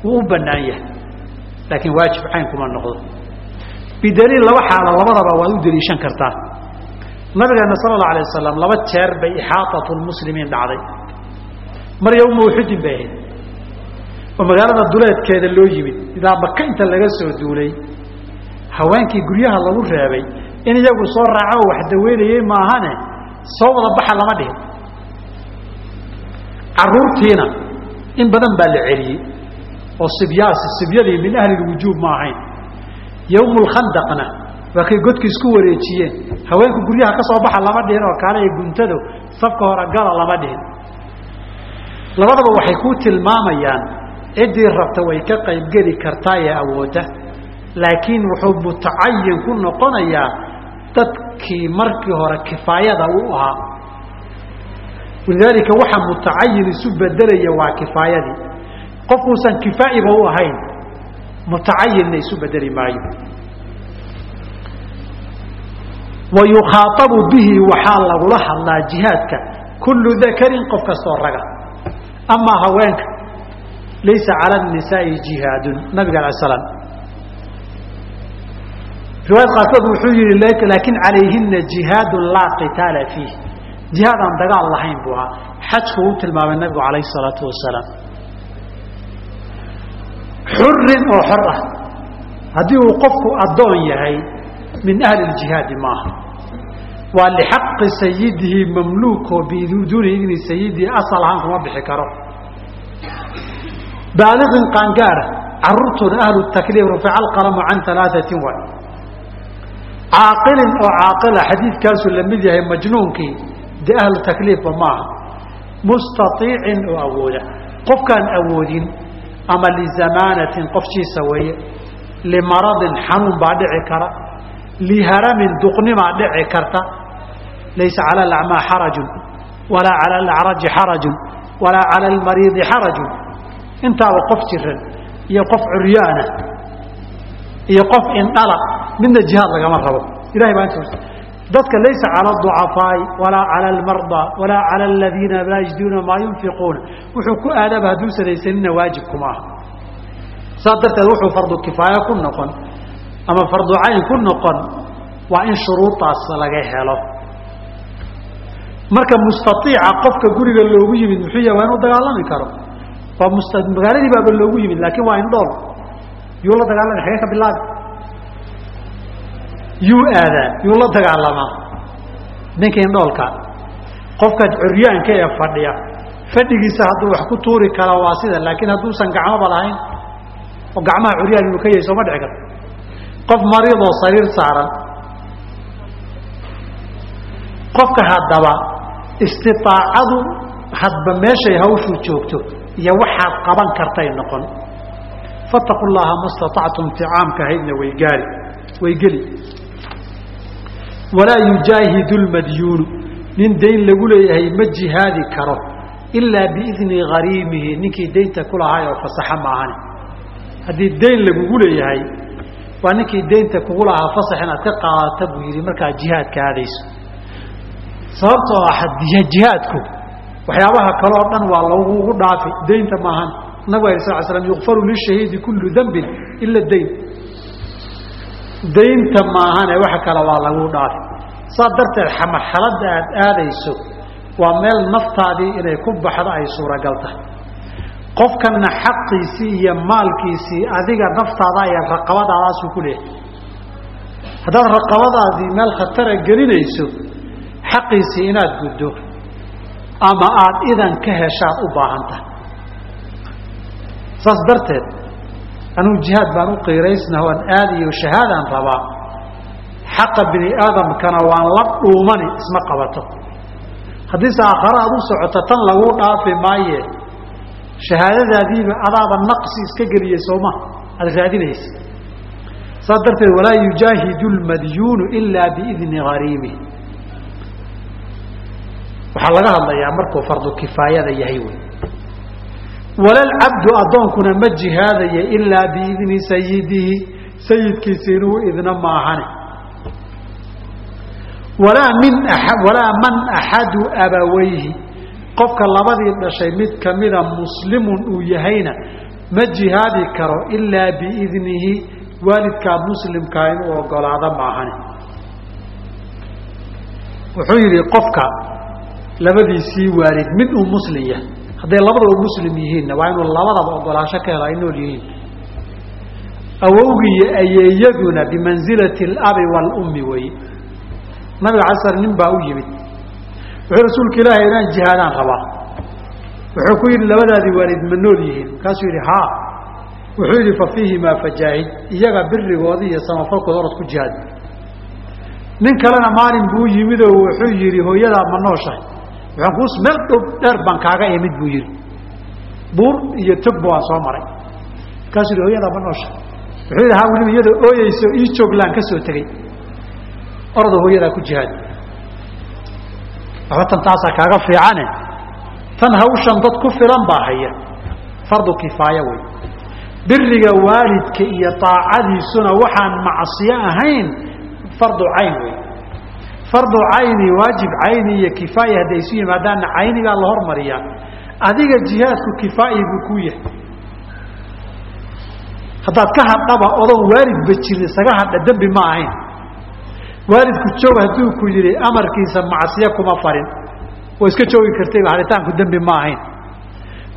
wuu u bannaan yahay. Laakiin waajib cayn kuma noqdo. Bidaliil laba xaalo labadaba waad u deliishan kartaa nabigeena sala allau alay wasalam laba jeer bay ixaatatu lmuslimiin dhacday. Mar yowma uxudin bay ahayd. Oo magaalada duleedkeeda loo yimid. Idaa maka inta laga soo duulay. Haweenkii guryaha lagu reebay. In iyagu soo raaco oo wax daweynayey maahane soo wada baxa lama dhihin. Caruurtiina in badan baa la celiyey. Oo sibyaasi sibyadii min ahli lwujuub ma ahayn. Yowmulkhandaqna waa kay godka isku wareejiyeen. Haweenku guryaha ka soo baxa lama dhihin oo kaale guntado safka hore gala lama dhihin. Labadaba waxay kuu tilmaamayaan ciddii rabta way ka qaybgeli kartaa ee awoodda laakiin wuxuu mutacayin ku noqonayaa dadkii markii hore kifaayada u ahaa. Walidaalika waxa mutacayin isu bedelaya waa kifaayadii. Qofkuusan kifaa'iba u ahayn mutacayinna isu bedeli maayo wa yukhaaabu bihi waxaa lagula hadlaa jihaadka kullu dakarin qof kastoo raga amaa haweenka laysa cala nisaai jihaadun nabiga ala slam riwaayad qaarkood wuxuu yihi laakin calayhina jihaadun laa qitaala fiih jihaad aan dagaal lahayn buu ahaa xajku u tilmaamay nabigu calayhi salaatu wasalaam xurin oo xor ah haddii uu qofku addoon yahay min ahli ljihaadi maaha waa lixaqi sayidihi mamluuko biduuni idni sayidihi asal ahaan kuma bixi karo. Baaliqin qaangaara caruurtuna ahlu takliif rufica alqalamu can alaaثatin waay. Caaqilin oo caaqila xadiidkaasuu la mid yahay majnuunkii dee ahlu takliifba maaha. Mustaiicin oo awooda. Qofkaan awoodin ama lizamaanatin qofkiisa weeye limaradin xanuun baa dhici kara liharamin duqnimaa dhici karta laysa cala alacmaa xarajun walaa cala alacraji xarajun walaa cala almariidi xarajun intaaba qof jiran iyo qof curyaana iyo qof indhala midna jihaad lagama rabo ilahay baa inta dadka laysa cala aducafaai walaa cala almardaa walaa cala aladiina laa yajiduuna maa yunfiquuna wuxuu ku aadaba hadduu sanaysanina waajibkuma aha saas darteed wuxuu fardu kifaaya ku noqon ama fardu cayn ku noqon waa in shuruudaas laga helo marka mustaiica qofka guriga loogu yimid muxuu yahay waa inuu dagaalami karo. Waa mus magaaladii baaba loogu yimid laakiin waa indhool. Yuu la dagaalama xagee ka bilaabi yuu aadaa yuu la dagaalamaa ninka indhoolka qofka curyaanka ee fadhiya fadhigiisa hadduu wax ku tuuri kara waa sida laakiin hadduusan gacmoba lahayn oo gacmaha curyaan inuu ka yahay sooma dhici karto. Qof mariidoo sariir saaran qofka haddaba istiaacadu hadba meeshay hawshuu joogto iyo waxaad qaban kartay noqon. Fataqu llaha ma staactum ticaamka ahaydna way gaari way geli. Walaa yujaahidu lmadyuunu nin dayn lagu leeyahay ma jihaadi karo ilaa biidni hariimihi ninkii daynta ku lahaay oo fasaxa maahane haddii dayn lagugu leeyahay waa ninkii daynta kugu lahaa fasax inaad ka qaadata buu yidhi markaa jihaadka aadayso sababtoo ah jihaadku waxyaabaha kale oo dhan waa lagugu dhaafi daynta maahan nabigu alay sal slam yukfaru lishahiidi kullu dembin ila dayn. Daynta maahane waxa kale waa lagu dhaafi saas darteed marxaladda aad aadayso waa meel naftaadii inay ku baxdo ay suuragal tahay. Qofkanna xaqiisii iyo maalkiisii adiga naftaada iyo raqabadaadaasuu ku leeyahay. Haddaad raqabadaadii meel khatara gelinayso xaqiisii inaad guddo ama aada idan ka heshaad u baahan tahay saas darteed anugu jihaad baan u qiiraysna waan aadayo shahaadaan rabaa xaqa bini aadamkana waan la dhuumani isma qabato. Haddiise aakhare aad u socoto tan laguu dhaafi maaye shahaadadaadiiba adaaba naqsi iska geliyey sooma aada raadinaysa saas darteed walaa yujaahidu lmadyuunu ilaa biidni hariimih waxaa laga hadlayaa markuu fardu kifaayada yahay wey walalcabdu addoonkuna ma jihaadaya ilaa biidni sayidihi sayidkiisa inuu idna maahane walaa min walaa man axadu abawayhi. Qofka labadii dhashay mid kamida muslimun uu yahayna ma jihaadi karo ilaa biidnihi waalidkaa muslimkaa inuu ogolaado maahane wuxuu yidhi qofka labadiisii waalid mid uu muslim yahay. Hadday labadaba muslim yihiinna waa inuu labadaba ogolaansho ka helo ay nool yihiin. Awowgiiyo ayeeyaduna bimansilati alabi waalummi weeye nabiga slam nin baa u yimid. Wuxuu rasuulka ilaahay inaan jihaadaan rabaa. Wuxuu ku yidhi labadaadii waalid ma nool yihiin. Markaasuu yidhi haa. Wuxuu yidhi fa fajaahid. Iyaga birigooda iyo samafalkooda orod ku jihaad nin kalena maalin buu yimid oo wuxuu yidhi hooyadaa ma nooshahay waxaan kuus meel dhow dheer baan kaaga imid buu yidhi. Buur iyo togba waan soo maray. Markaasuu yidhi hooyadaa ma nooshahay wuxuu yidhi haa weliba iyadoo ooyeyso ii jooglaan ka soo tegey orada hooyadaa ku jihaad. Waxba tan taasaa kaaga fiicane tan hawshan dad ku filan baa haya. Fardu kifaaya wey biriga waalidka iyo aacadiisuna waxaan macsiyo ahayn. Fardu cayn wey fardu cayni waajib cayni iyo kifaaya hadday isu yimaadaanna caynigaa la hormariyaa. Adiga jihaadku kifaayi buu ku yahay. Haddaad ka hadhaba odoon waalidba jirin isaga hadha dembi ma ahayn. Waalidku joog hadduu ku yidhi amarkiisa macsiyo kuma farin. Waa iska joogi kartayba haditaanku dembi ma ahayn.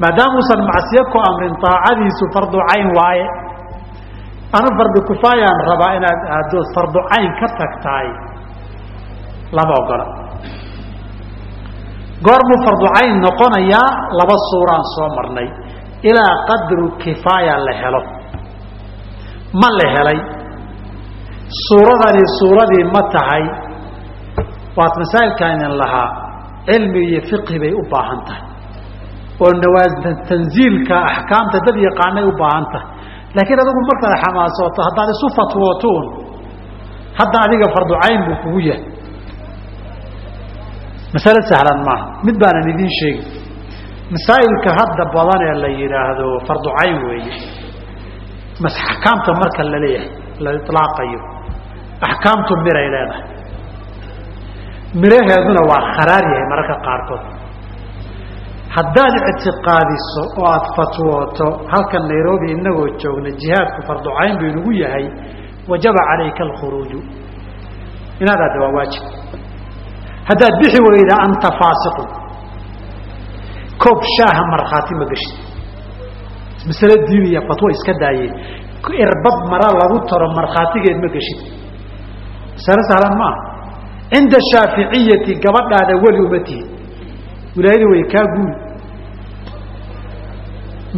Maadaamuusan macsiyo ku amrin aacadiisu fardu cayn waaye. Anu fardu kifaayaan rabaa inaad aaddo fardu ka tagtaay lama ogola. Goormuu fardu cayn noqonayaa laba suuraan soo marnay. Ilaa qadru kifaaya la helo. Ma la helay. Suuradani suuradii ma tahay. Waad masaa'ilkaanin lahaa cilmi iyo fiqhi bay u baahan tahay. Oo nawaa tanziilka axkaamta dad yaqaanay u baahan tahay. Laakiin adigu markaad xamaasooto haddaad isu fatwootuun hadda adiga fardu cayn buu kugu yahay masale sahlan maaha. Mid baanan idiin sheegi masaa'ilka hadda badan ee la yidhaahdo fardu cayn weeye. Axkaamta marka la leeyahay la ilaaqayo axkaamtu miray leedahay. Miraheeduna waa kharaar yahay mararka qaarkood. Haddaad ictiqaadiso oo aada fatwooto halkan nairobi inagoo joogna jihaadku fardu cayn buu inagu yahay wajaba calayka alkhuruuju. Inaad aadda waa waajib haddaad bixi weyda anta faasiqun koob shaaha markhaati ma geshid masale diiniya fatwo iska daayey irbad mara lagu taro markhaatigeed ma geshid masale sahlan ma aha. Cinda shaaficiyati gabadhaada weli uma tihin wilaayadii way kaa guuri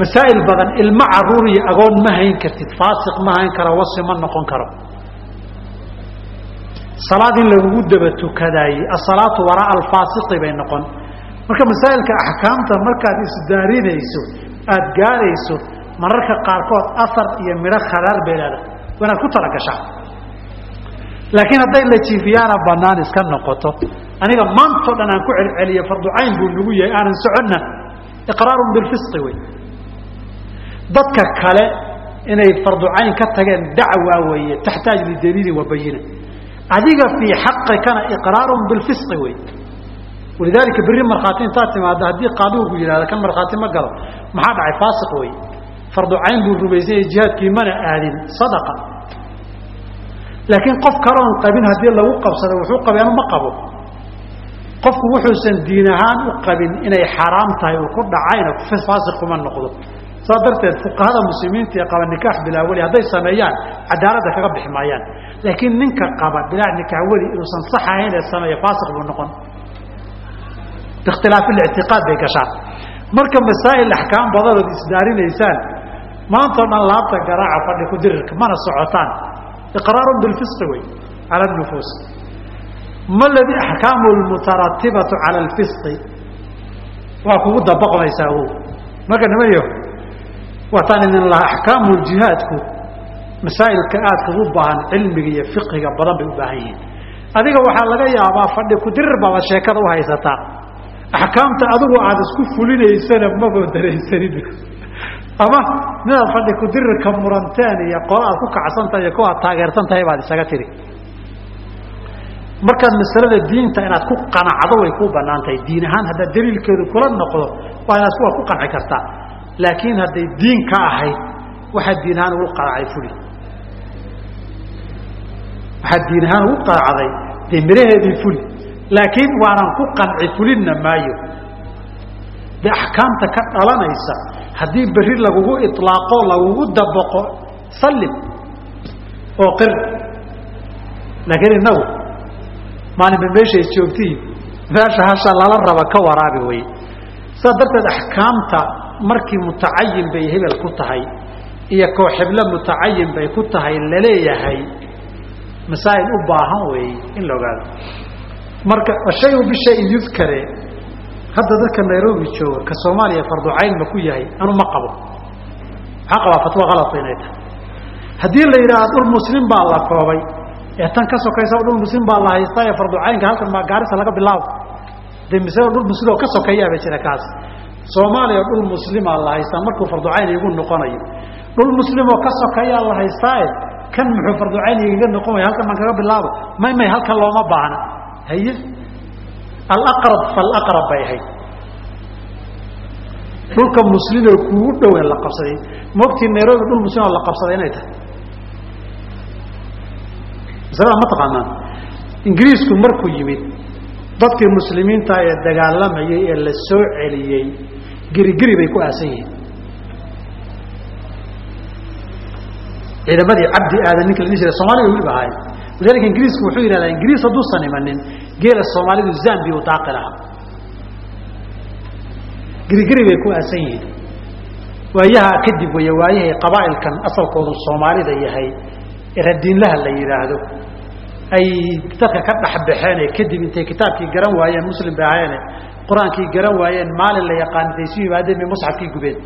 masaa'il badan ilmo carruur iyo agoon ma hayn kartid faasiq ma hayn karo wasi ma noqon karo salaad in lagugu daba tukadaayey asalaatu waraa alfaasiqi bay noqon. Marka masaa'ilka axkaamta markaad isdaarinayso aada gaarayso mararka qaarkood asar iyo midho kharaar bay leedahay. Waa inaad ku talagashaa laakiin hadday la jiifiyaana banaan iska noqoto aniga maantao dhan aan ku celceliyo farducayn buu nagu yahay aanan soconna iqraarun bilfisqi wey dadka kale inay farducayn ka tageen dacwa weeye taxtaaj lidaliilin wa bayina adiga fii xaqikana iqraarun bilfisqi wey walidaalika berri markhaati intaad timaado haddii qaadigu ku yidhahda kan markhaati ma galo maxaa dhacay? Faasiq wey farducayn buu rumaysanyay jihaadkii mana aadin sadaqa. Laakiin qof kaloon qabin haddii lagu qabsado wuxuu qabeenu ma qabo? Qofku wuxuusan diin ahaan u qabin inay xaaraam tahay uu ku dhacayna faasiq noqdo. Saa darteed fuqahada muslimiinta ee qaba nikaax bilaa weli hadday sameeyaan cadaaladda kaga bixi maayaan laakiin ninka qaba bilaa nikaax weli inuusan sax ahayn ee sameeya faasiq buu noqon. Biikhtilaafi lictiqaad bay gashaan marka masaa'il axkaam badanood isdaarinaysaan maantao dhan laabta garaaca fadhi ku dirirka mana socotaan. Iqraarun bilfisqi wey cala nufuus ma ladii axkaamu lmutaratibatu cala alfisqi? Waa kugu dabaqmaysaa o marka nimanyo waataan idin lahaa axkaamu jihaadku masaa'ilka aadka u baahan cilmiga iyo fiqiga badan bay u baahan yihiin. Adiga waxaa laga yaabaa fadhi ku dirir baabad sheekada u haysataa axkaamta adigu aad isku fulinaysana maba daraysanin ama midaad fadhi ku dirirka muranteen iyo qola aad ku kacsantahay iyo kuwa aad taageersan tahay baad isaga tiri markaad masalada diinta inaad ku qanacdo way kuu bannaan tahay diin ahaan haddaad daliilkeedu kula noqdo waa ku qanci kartaa. Laakiin hadday diin ka ahayd waxaad diin ahaan ugu qanacay fuli waxaad diin ahaan ugu qanacday dee miraheedii fuli. Laakiin waanan ku qanci fulinna maayo. De axkaamta ka dhalanaysa haddii berri lagugu ilaaqo lagugu dabaqo sallim oo qir. Laakiin inagu maalinba meeshay joogtiin. Meesha hasha lala raba ka waraabi wey saas darteed axkaamta markii mutacayin bay hebel ku tahay iyo kooxiblo mutacayin bay ku tahay la leeyahay masaa'il u baahan weeye in la ogaado. Marka ashayu bishayin yudkare hadda dadka nairobi jooga ka soomaaliya farducayn ma ku yahay anu ma qabo. Maxaa qabaa fatwo kalata inay tahay. Haddii la yidhaahdo dhul muslim baa la koobay ee tan ka sokaysa dhul muslim baa la haystaa ee farducaynka halkan maa gaarisa laga bilaabo. De misalo dhul muslim oo ka sokeeyaaba jira kaas. Soomaaliya dhul muslimaa la haystaa markuu farducayn igu noqonayo. Dhul muslim oo ka sokeeyaa la haystaae kan muxuu farducayn igaga noqonaya halkan maan kaga bilaabo. May may halkan looma baahna. Haye? Alaqrab falaqrab bay ahayd. Dhulka muslimoo kuugu dhowen la qabsaday. Maogtii nairobi dhul muslim oo la qabsaday inay tahay. Masalada ma taqaanaan. Ingiriisku markuu yimid dadkii muslimiinta ee dagaalamayay ee la soo celiyey gerigeri bay ku aasan yihiin ciidamadii cabdi aadan ninka la dhihi jiray soomaliya weliba ahaayeen. Walidalika ingiriisku wuxuu yidhahdaa ingiriis hadduusan imanin geela soomaalidu zambi u daaqi lahaa. Gerigeri bay ku aasan yihiin. Waayaha kadib wey waayahay qabaa'ilkan asalkoodu soomaalida yahay radiinlaha la yidhaahdo ay dadka ka dhexbaxeen kadib intay kitaabkii garan waayeen muslim bay ahayeene qur'aankii garan waayeen maalin la yaqaan intay isu yimaadeen bay musxafkii gubeen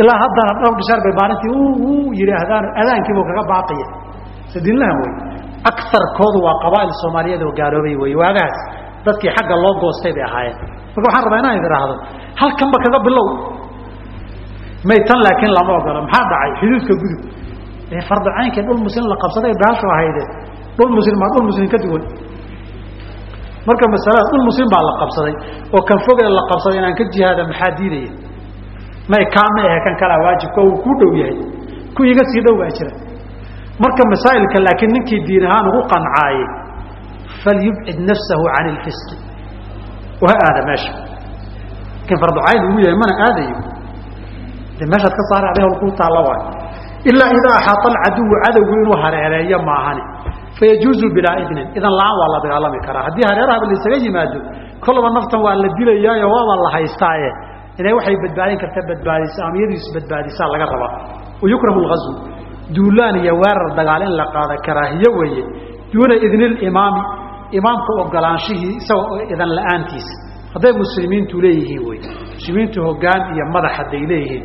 ilaa haddana dhowr bishaar bay maalintii yidhaahdaan adaankiibu kaga baaqiya sadiinlahan wey akarkoodu waa qabaa'il soomaaliyeed oo gaaloobay wey waagahaas dadkii xagga loo goostay bay ahaayeen. Marka waxaan rabaa inaan idhaahdo halkanba kaga bilow. May tan laakiin lama ogolo maxaa dhacay? Xuduudka gudub. Ee farducaynka dhul muslim la qabsaday baashu ahayde dhul muslim maa dhul muslim ka duwan? Marka masalada dhul muslim baa la qabsaday oo kan fogee la qabsaday inaan ka jihaada maxaa diidaya may kaama ahe kan kalaa waajibka uu kuu dhow yahay. Ku iga sii dhow baa jira. Marka masaa'ilka laakiin ninkii diin ahaan ugu qancaaye falyubcid nafsahu can ilfisqi waha aada meesha. Lakin farducayn ugu yahay mana aadayo. De meeshaad ka saara adi hawl kuu taalla waayo ilaa idaa axaata alcaduwu cadowgu inuu hareereeyo maahani fayajuuzu bilaa idnin. Idan la'aan waa la dagaalami karaa. Haddii hareerahaba laisaga yimaado kolaba naftan waa la dilayaayo waaba la haystaaye inay waxay badbaadin karta badbaadisa ama iyadu isbadbaadisaa laga rabaa wayukrahu lgazwu duulaan iyo weerar dagaal in la qaada karaahiye weeye. Duuna idni limaami imaamka ogolaanshihii isagoo idan la'aantiisa hadday muslimiintu leeyihiin wey muslimiintu hogaan iyo madax hadday leeyihiin.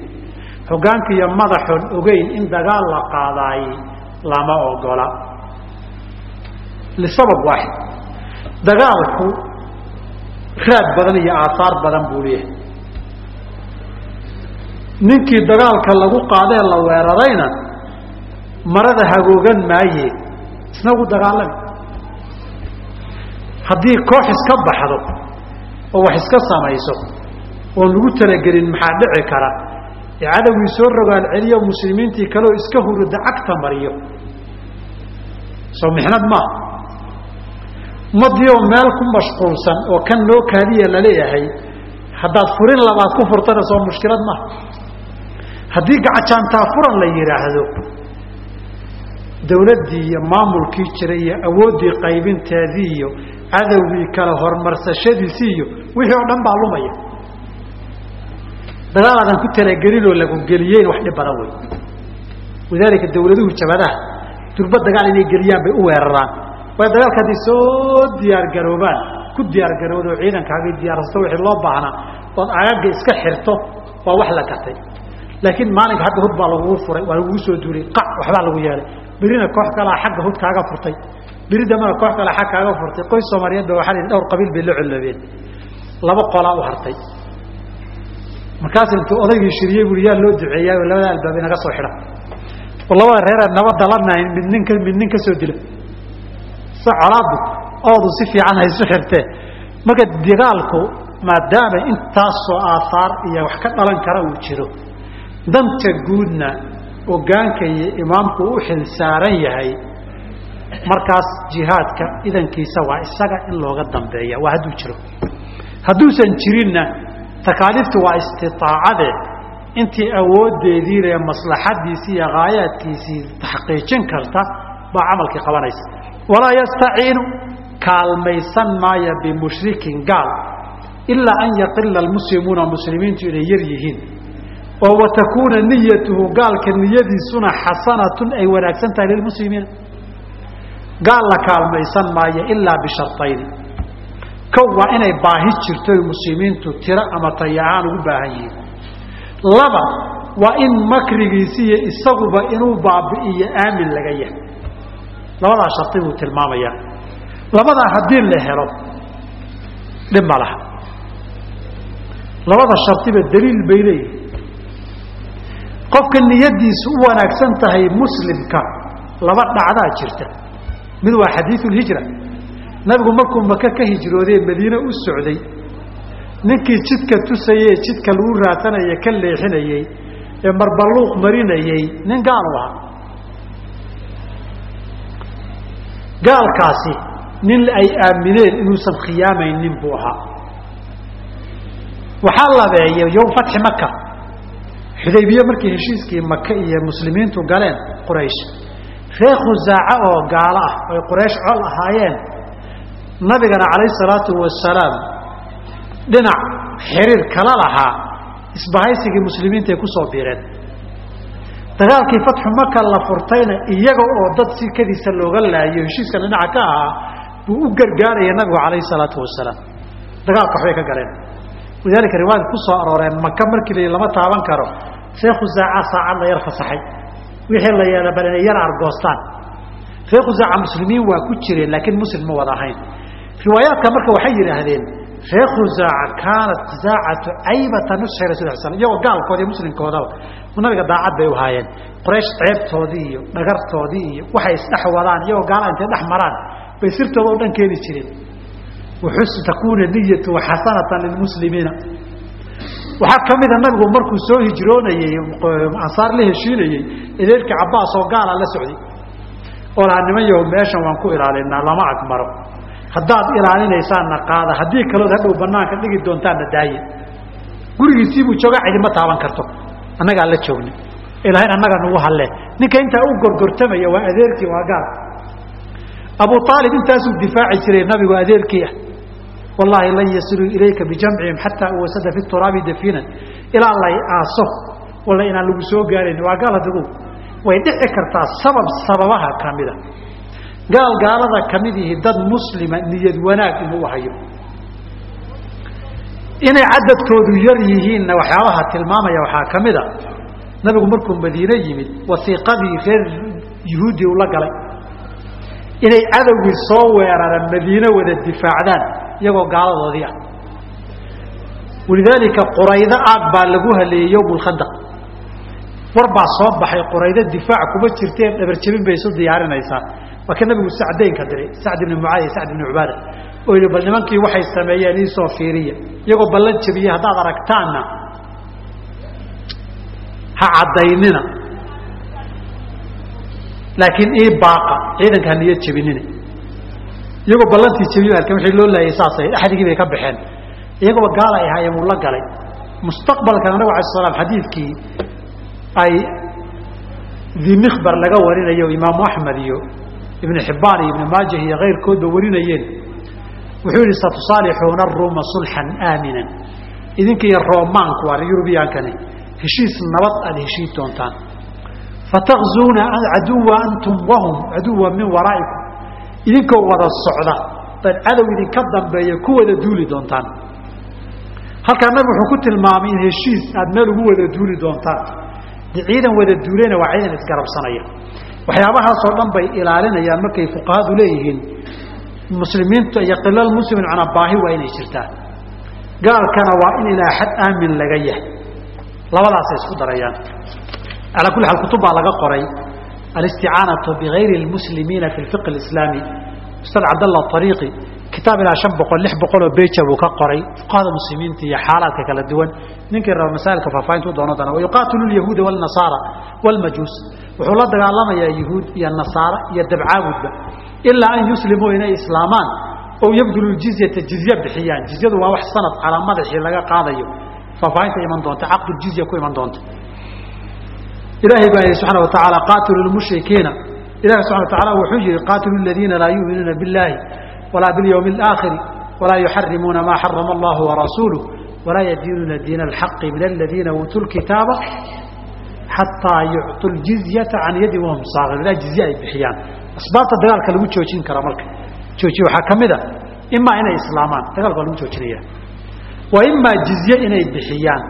Hogaanka iyo madaxoon ogeyn in dagaal la qaadaayey lama ogola. Lisabab waaxid dagaalku raad badan iyo aahaar badan buu leeyahay ninkii dagaalka lagu qaadee la weerarayna marada hagoogan maaye isna gu dagaalami haddii koox iska baxdo oo wax iska samayso oon lagu talagelin maxaa dhici kara? Ee cadowgii soo rogaal celiyo muslimiintii kaleoo iska hurida cagta mariyo. Soo mixnad maaha ummadii oo meel ku mashquulsan oo kan loo kaadiya la leeyahay haddaad furin labaad ku furtana soo mushkilad maaha haddii gacajaantaa furan la yidhaahdo dawladdii iyo maamulkii jiray iyo awooddii qaybinteedii iyo cadowgii kale horumarsashadiisii iyo wixii oo dhan baa lumaya. Dagaal aadan ku talagelinoo lagu geliyeen wax dhib badan wey. Walidaalika dawladuhu jabadaha durba dagaal inay geliyaan bay u weeraraan. Waayo dagaalka hadday soo diyaargaroobaan ku diyaargarowdo ciidankaagii diyaarsato wixii loo baahnaa ood agaga iska xirto waa wax la gatay laakiin maalinka hadda hud baa lagugu furay waa lagugu soo duulay qac waxbaa lagu yeelay. Berina koox kalaa xagga hud kaaga furtay. Beri dambana koox kalaa xag kaaga furtay. Qoys soomaaliyeed waxaa la dhowr qabiil bay la colloobeen laba qolaa u hartay. Markaas intuu odaygii shiriyey bui yaa loo duceeyaa labada albaab inaga soo xidha. Oo labada reeree nabadda la nahayn mid ninka mid dila se colaaddu oodu si fiican haysu xirtee. Marka dagaalku maadaama intaasoo aahaar iyo wax ka dhalan kara uu jiro danta guudna ogaanka iyo imaamku u xil saaran yahay markaas jihaadka idankiisa waa isaga in looga dambeeya waa hadduu jiro. Hadduusan jirinna takaaliiftu waa istiaacade intii awoodeedii le maslaxadiisii iyo haayaadkiisii taxqiijin karta baa camalkii qabanaysa. Walaa yastaciinu kaalmaysan maaya bimushrikin gaal ilaa an yaqila almuslimuuna muslimiintu inay yar yihiin oo watakuuna niyatuhu gaalka niyadiisuna xasanatun ay wanaagsan tahay lilmuslimiina gaal la kaalmaysan maayo ilaa bisharayni kow waa inay baahi jirto muslimiintu tiro ama tayaaan ugu baahan yihiin. Laba waa in makrigiisi iyo isaguba inuu baabi'iyo aamin laga yahay. Labadaa shardi buu tilmaamayaa. Labadaa haddii la helo dhib ma laha. Labada shardiba daliil bay leeyihiin qofka niyadiisu u wanaagsan tahay muslimka laba dhacdaa jirta. Mid waa xadiiu lhijra nabigu markuu maka ka hijroodee madiine u socday. Ninkii jidka tusayey jidka lagu raasanaya ka leexinayey ee marballuuq marinayey nin gaal u ahaa. Gaalkaasi nin ay aamineen inuusan khiyaamaynin buu ahaa. Waxaa labeeyay yowm fatxi maka xudaybiye markii heshiiskii maka iyo muslimiintu galeen quraysh reer khusaaca oo gaalo ah oy quraysh col ahaayeen nabigana calayhi salaatu wasalaam dhinac xiriir kala lahaa isbahaysigii muslimiinta ay ku soo biireen. Dagaalkii fatxu maka la furtayna iyaga oo dad sikadiisa looga laayo heshiiskan dhinaca ka ahaa buu u gargaaraya nabigu calayhi salaatu wasalaam dagaalka waxbay ka galeen walidaalika riwaayad ku soo arooreen maka markii la lama taaban karo reer khusaaca saacad la yar fasaxay. Wixii la yeela bal inay yar argoostaan reer khusaaca muslimiin waa ku jireen laakiin muslim ma wada ahayn. Riwaayaadka marka waxay yidhaahdeen reer khusaaca kaanat saacatu caybata nusxi rasul sl iyagoo gaalkooda iyo muslimkoodaba nabiga daacad bay u haayeen. Qoraysh ceebtoodii iyo dhagartoodii iyo waxay isdhex wadaan iyagoo gaala intay dhex maraan bay sirtooda o dhan keeni jireen waxus takuuna niyatu xasanatan lilmuslimiina waxaa ka mida nabigu markuu soo hijroonayey ansaar la heshiinayey edeerkii cabaas oo gaala la socday oo lahaa meeshan waan ku ilaalinaa lama agmaro haddaad ilaalinaysaanna qaada haddii kalood hadhow banaanka dhigi doontaanna daaye gurigiisiibuu joogaa cidima taaban karto annagaa la joogna ilahayn annaga nagu halle ninka intaa u gorgortamaya waa adeerkii waa gaal abu aalib intaasuu difaaci jiray nabigu adeerkii ah wallaahi lan yasiluu ilayka bijamcihim xataa uwasada fi turaabi dafinan ilaa lay aaso walla inaan lagu soo gaarayn waa gaal adigu way dhici kartaa sabab sababaha kamida gaal gaalada ka mid ihi dad muslima niyad wanaag inuu hayo inay cadadkoodu yar yihiinna waxyaabaha tilmaamaya waxaa ka mid a nabigu markuu madiine yimid wasiiqadii reer yuhuudi ula galay inay cadowgii soo weeraraan madiine wada difaacdaan iyagoo gaaladoodii ah. Walidaalika quraydo aag baa lagu haleeyey yowm lkhandaq war baa soo baxay quraydo difaac kuma jirteen dhabarjabin bay isu diyaarinaysaa. Waa ka nabigu sacdaynka diray sacd ibni mucaad sacd ibni cubaada. Oo yihi bal nimankii waxay sameeyeen iisoo fiiriya iyagoo ballan jabiye haddaad aragtaanna ha caddaynina. Laakiin ii baaqa ciidanka ha niyad jabinina iyagoo ballantii jabiye alkan wixii loo laayay saasay. Axdigii bay ka baxeen. Iyagoo gaal ay ahaayeen wuu la galay. Mustaqbalkan nabigu alay slam xadiidkii ay dimikbar laga warinayo imaamu axmed iyo ibnu xibbaan iyo ibnu maajah iyo kayrkoodba warinayeen. Wuxuu yihi satusaalixuuna aruuma sulxan aaminan. Idinka iyo roomaanku waa yurubiyankani. Heshiis nabad aada heshiid doontaan. Fatakzuuna caduwa antum wahum caduwa min waraa'ikum idinkoo wada socda bad cadow idinka dambeeya ku wada duuli doontaan. Halkaa nabi wuxuu ku tilmaamay in heshiis aada meel ugu wada duuli doontaan. De ciidan wada duuleyna waa ciidan isgarabsanaya waxyaabahaasoo dhan bay ilaalinayaan markay fuqahadu leeyihiin. Muslimiinta iyo qilal muslimin macnaa baahi waa inay jirtaa. Gaalkana waa in ilaa xad aamin laga yahay labadaasay isku darayaan. Calaa kulli xaal kutub baa laga qoray alisticaanatu bigayri lmuslimiina fi lfiq alislaami ustad cabdallah ariiqi kitaab ilaa shan boqol lix boqoloo beja buu ka qoray fuqahada muslimiinta iyo xaalaadka kala duwan ninkii raba masaailka faahfaahinta u doono doona wayuqaatilu lyahuuda wlnasaara wlmajuus wuxuu la dagaalamayaa yahuud iyo nasaara iyo dabcaabudba ilaa an yuslimuu inay islaamaan oo yabdulu jizyata jizye bixiyaan jizyadu waa wax sanad calaa madaxii laga qaadayo faahfaahinta iman doonta caqduljizya ku iman doonta ilaahay baa yihi subxana watacaala qaatilu lmushrikiina ilahi subxana watacaala wuxuu yihi qaatilu ladiina laa yuminuuna biاllahi walaa biاlyawmi اlaakhiri walaa yuxarimuuna maa xarama allahu warasuuluh walaa yadiinuuna diina alxaqi min aladiina uutuu lkitaaba xataa yucطu ljizyata can yadi wahum saakir ilaa jizye ay bixiyaan asbaabta dagaalka lagu joojin kara marka joojiye waxaa ka mid a imaa inay islaamaan dagaalka waa lagu joojinaya wa imaa jizye inay bixiyaan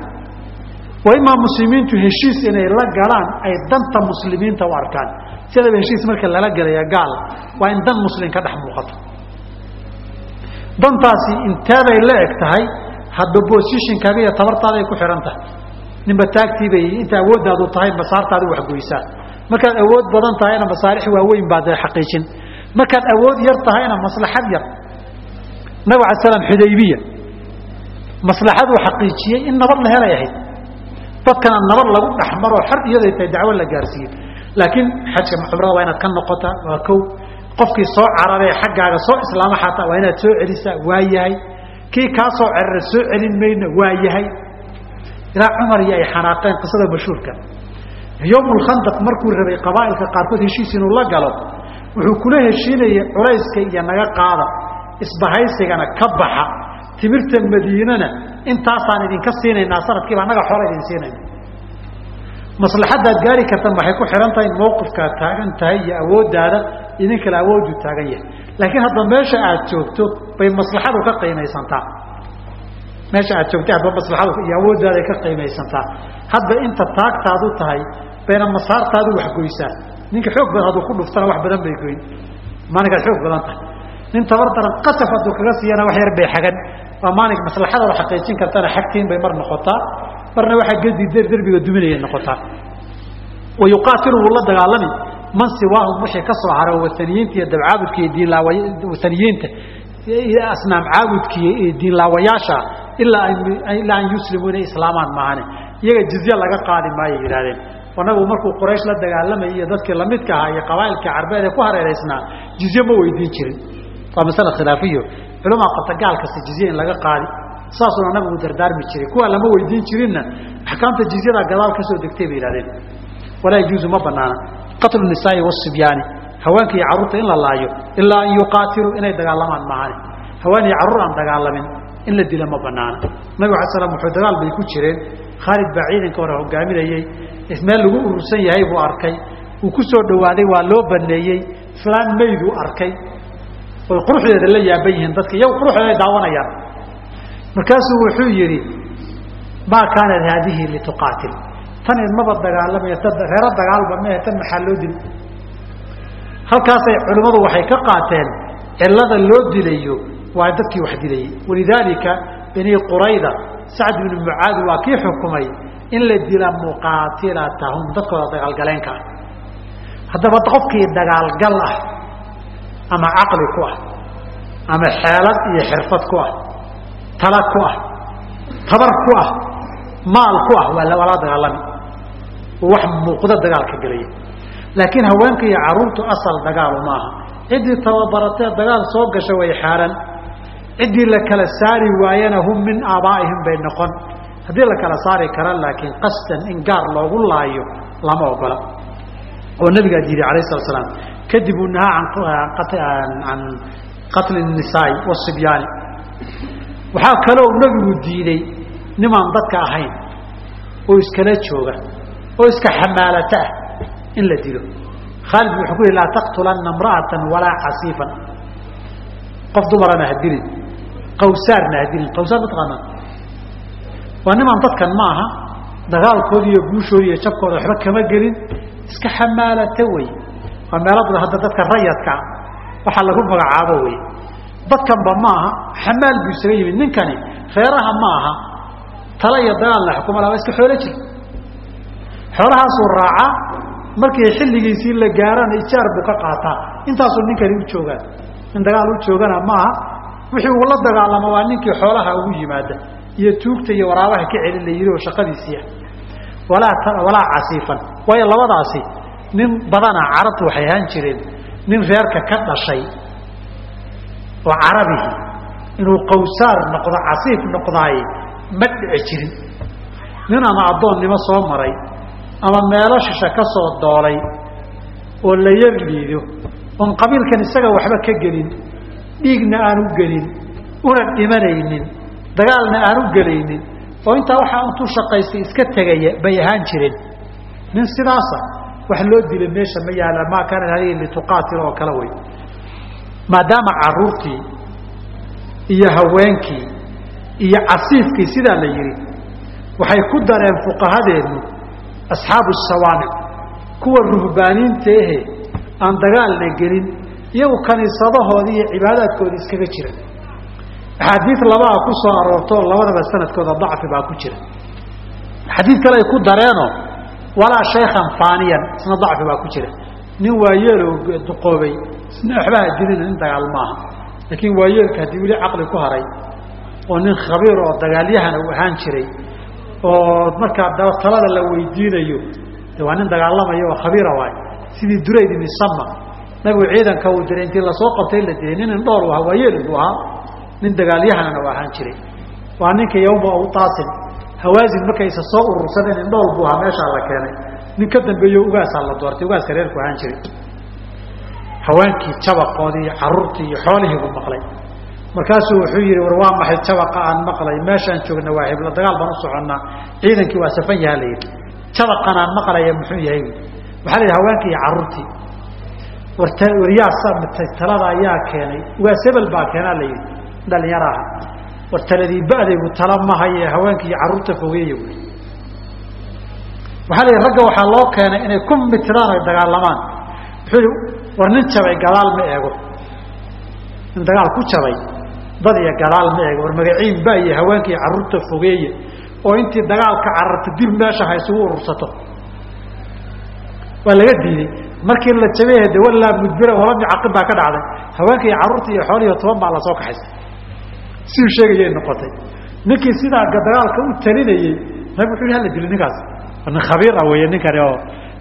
wa imaa muslimiintu heshiis inay la galaan ay danta muslimiinta u arkaan. Sidaba heshiis marka lala gelaya gaal waa in dan muslim ka dhex muuqato. Dantaasi inteeday la eg tahay hadba bosishinkaaga iyo tabartaaday ku xihan tahay. Ninba taagtiibay inta awooddaadu tahay masaartaadu waxgoysaa markaad awood badan tahayna masaalix waaweyn baad xaqiijin. Markaad awood yar tahayna maslaxad yar. Nabig ala slam xudaybiya maslaxaduu xaqiijiyey in nabad la helay ahayd dadkana nabad lagu dhexmaroo xar iyaday tahay dacwo la gaarsiiye laakiin xajka cumrada waa inaad ka noqotaa waa kow. Qofkii soo cararee xaggaaga soo islaama xataa waa inaad soo celisaa waa yahay. Kii kaa soo cerara soo celin mayna waa yahay. Ilaa cumar iyo ay xanaaqeen qisada mashhuurka. Yowmulkhandaq markuu rabay qabaa'ilka qaarkood heshiis inuu la galo wuxuu kula heshiinayay culayska iyo naga qaada isbahaysigana ka baxa timirta madiinana intaasaan idinka siinaynaa sanadkiiba annaga xoola idin siinayna maslaxaddaad gaari kartan waxay ku xihan tahay mawqifkaad taagan tahay iyo awooddaada idin kale awooddu taagan yahay. Laakiin hadda meesha aad joogto bay maslaxadu ka qiimaysantaa meesha aad joogtay hadba maslaxadu iyo awooddaada ka qiimaysantaa hadba inta taagtaadu tahay bayna masaartaadu waxgoysaa ninka xoog badan hadduu ku dhuftana wax badan bay goyn. Maalinkaad xoog badan tahay nin tabar daran qasaf hadduu kaga siiyana wax yar bay xagan. Waa maalink maslaxadaada xaqiijin kartana xagtiin bay mar noqotaa. Marna waxaa gedi derbiga duminayay noqotaa. Wa yuqaatilu wuu la dagaalami man siwaahum wixii ka soo hara wataniyiinta iyo dabcaabudka iyo diinlaawa wataniyiinta asnaam caabudka iyo diinlaawayaasha ilaa ilaa an yuslimuu inay islaamaan maahane. Iyaga jizye laga qaadi maayo yidhahdeen nabigu markuu quraysh la dagaalamayay iyo dadkii lamidka ahaa iyo qabaa'ilkii carbeed ee ku hareeraysnaa jizye ma weydiin jirin waa masale khilaafiyo. Culamaa qabta gaal kasta jizye in laga qaadi. Saasuna nabigu dardaarmi jiray. Kuwa lama weydiin jirinna axkaamta jizyada gadaal ka soo degtay bay yihahdeen walaa yajuuzu ma banaana qatlu nisaai wasibyaani haweenka iyo carruurta in la laayo ilaa an yuqaatiluu inay dagaalamaan maahane haween iyo carruur aan dagaalamin in la dila ma banaana nabig ala slam wuxuu dagaal bay ku jireen. Khaalid baa ciidanka hore hogaaminayey. Meel lagu urursan yahay buu arkay. Uu ku soo dhawaaday waa loo baneeyey flaan mayduu arkay oy quruxdeeda la yaaban yihiin dadka iyago quruxdeeda ay daawanayaan. Markaasuu wuxuu yidhi maa kaanat haadihi lituqaatil. Tan idmaba dagaalamaya reero dagaalba mehe tan maxaa loo dili halkaasay culimmadu waxay ka qaateen cilada loo dilayo waa dadkii wax dilayey walidaalika bani qurayda sacd binu mucaad waa kii xukumay in la dila muqaatilatahum dadkooda dagaalgaleenka. Ah haddaba qofkii dagaalgal ah ama caqli ku ah ama xeelad iyo xirfad ku ah tala ku ah tabar ku ah maal ku ah waa lala dagaalami wax muuqdo dagaalka gelaya. Laakiin haweenka iyo caruurtu asal dagaalu maaha. Ciddii tababaratee dagaal soo gasha way xaaran. Ciddii la kala saari waayana hum min aabaa'ihim bay noqon. Haddii la kala saari kara laakiin qasdan in gaar loogu laayo lama ogola. Oo nabigaa diiday alayh slat slaam kadib uu nahaa can qatli nisaai wasibyaani waxaa kaloo nabigu diiday nimaan dadka ahayn oo iskala jooga oo iska xamaalata ah in la dilo. Khaalid wuxuu ku yihi laa taqtulana imra'atan walaa casiifan qof dumarana ha dilin qawsaarna ha dilin. Qawsaar mataqaanaa waa nimaan dadkan ma aha dagaalkooda iyo guushooda iyo jabkooda waxba kama gelin iska xamaalata wey waa meelo hadda dadka rayadka waxaa lagu magacaabo wey dadkanba ma aha xamaal buu isaga yimid. Ninkani reeraha ma aha tala iyo dagaalna xukuma laba iska xoolo jir. Xoolahaasuu raacaa markii xilligiisii la gaarana ijaar buu ka qaataa. Intaasuu ninkani u joogaa. In dagaal u joogana maaha wixii uu la dagaalamo waa ninkii xoolaha ugu yimaada. Iyo tuugta iyo waraabaha ka celin la yidhi oo shaqadiisiia walaa walaa casiifan. Waayo labadaasi nin badana carabtu waxay ahaan jireen nin reerka ka dhashay oo carabihi inuu qawsaar noqdo casiif noqdaaye ma dhici jirin. Nin ama addoonnimo soo maray ama meelo shisha ka soo doolay oo la yar liido oon qabiilkan isaga waxba ka gelin dhiigna aan u gelin una dhimanaynin dagaalna aan u gelaynin oo intaa waxaa intuu shaqaystay iska tegaya bay ahaan jireen. Nin sidaasa wax loo dila meesha ma yaalla maa kaanat hadihi lituqaatil oo kale wey maadaama caruurtii iyo haweenkii iyo casiifkii sidaa la yidhi waxay ku dareen fuqahadeennu asxaabu sawaamic kuwa ruhbaaniinta ahe aan dagaalna gelin iyagu kaniisadahoodii iyo cibaadaadkooda iskaga jira. Axaadiid labaa ku soo aroortoo labadaba sanadkooda dacfi baa ku jira. Xadiid kale ay ku dareenoo walaa shaykhan faaniyan isna dacfi baa ku jira. Nin waayeeloo duqoobay isna waxbaha dilina nin dagaal maaha. Laakiin waayeelka haddii weli caqli ku haray oo nin khabiir oo dagaalyahana uu ahaan jiray oo markaa talada la weydiinayo de waa nin dagaalamaya oo khabiira waay sidii durayd ibni sama nabigu ciidanka uu diray intii la soo qabtay la dilay nin indhool u ahaa waayeel buu ahaa nin dagaalyahanana u ahaan jiray. Waa ninka yawma awtaasin hawaasin markaysa soo urursadeen indhool buu ahaa meeshaa la keenay. Nin ka dambeeyo ugaasaa la doortay ugaaska reerku ahaan jiray. Haweenkii jabaqoodii iyo caruurtii iyo xoolihii buu maqlay. Markaasuu wuxuu yihi war waa maxay jabaqa aan maqlay? Meeshaan joogna waa heblo dagaal baan u soconnaa. Ciidankii waa safan yaha la yidhi. Jabaqan aan maqlaya muxuu yahay? Waxaa la yidhi haweenkii iyo caruurtii. War waryaa talada ayaa keenay ugaas hebel baa keenaa la yidhi. Dhalinyaro aha war taladii ba'daygu tala mahaye haweenkii iyo carruurta fogeeya wy waxaa la yidhi ragga waxaa loo keenay inay ku mitiraan ay dagaalamaan. Wuxuu yihi war nin jabay gadaal ma eego. Nin dagaal ku jabay dad iyo gadaal ma eego. War magaciin ba iyo haweenka iyo carruurta fogeeye oo intii dagaalka cararta dib meesha ha isugu urursato. Waa laga diiday markii la jabay de walaa mudbira walam yucaqib baa ka dhacday. Haweenka iyo carruurta iyo toban baa la soo kaxaystay siduu sheegayay noqotay. Ninkii sidaa dagaalka u talinayey nabig wuxu yhi hala dili ninkaas. Nin khabiir ah wey ninkani oo.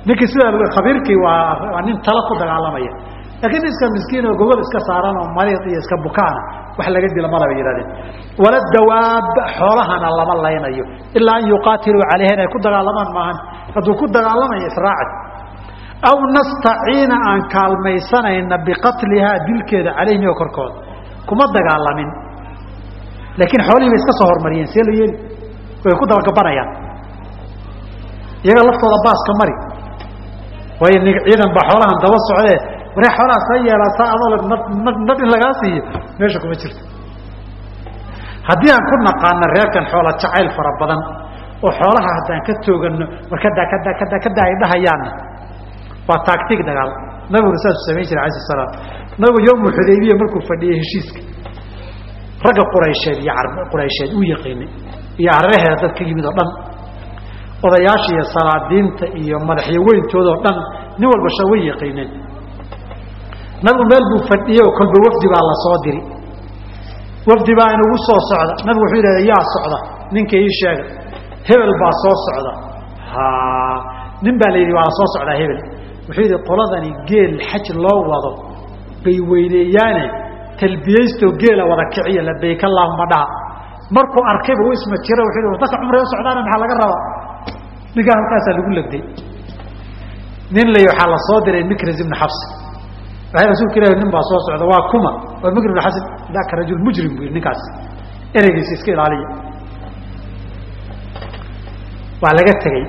Ninkii sidaa khabiirkii waa nin tala ku dagaalamaya. Laakiin iska miskiin oo gogol iska saaran oo mariid iyo iska bukaana wax laga dila malaba yihahdeen wala dawaab xoolahana lama laynayo. Ilaa an yuqaatiluu calayha inay ku dagaalamaan maahan. Hadduu ku dagaalamayo israaci aw nastaciina aan kaalmaysanayna biqatlihaa dilkeeda calayhim iyo korkooda. Kuma dagaalamin laakiin xoolihii bay iska soo hormariyeen see la yeeli. Way ku dabagabanayaan iyaga laftooda baaska mari. Waayo ciidan baa xoolahan daba socdee. Waree xoolaha sa yeelataa adoo nad in lagaa siiyo meesha kuma jirto. Haddii aan ku naqaana reerkan xoola jacayl fara badan oo xoolaha haddaan ka toogano war kadaa kadaa kadaa kadaa ay dhahayaanna. Waa taagtig dagaal. Nabiguna saasuu samayn jiray alai salaam. Nabigu yowmu xudaybiya markuu fadhiyey heshiiska ragga quraysheed iyo quraysheed uu yaqiinay iyo araheeda dad ka yimid oo dhan. Odayaasha iyo salaadiinta iyo madaxyo weyntooda oo dhan nin walba sha way yaqiineen nabigu meel buu fadhiyey oo kolba wafdi baa la soo diri. Wafdi baa inugu soo socda. Nabigu wuxuu yidhahda yaa socda ninka ii sheega hebel baa soo socda. Ha nin baa la yidhi waa la socdaa hebel. Wuxuu yidhi qoladani geel xaj loo wado bay weyneeyaane talbiyaystoo geela wada kiciya labayk allahuma dhaha markuu arkayba u isma jira wuxuu yidhi dadka cumray u socdaana maxaa laga rabaa? Ninkaa halkaasaa lagu legday nin lay waxaa la soo diray mikras ibnu xabs waxay rasuulka ilahi nin baa soo socda waa kuma. Waa mikr ibnu xasan daka rajul mujrim bu yidhi ninkaas. Ereygiisa iska ilaaliya. Waa laga tegey.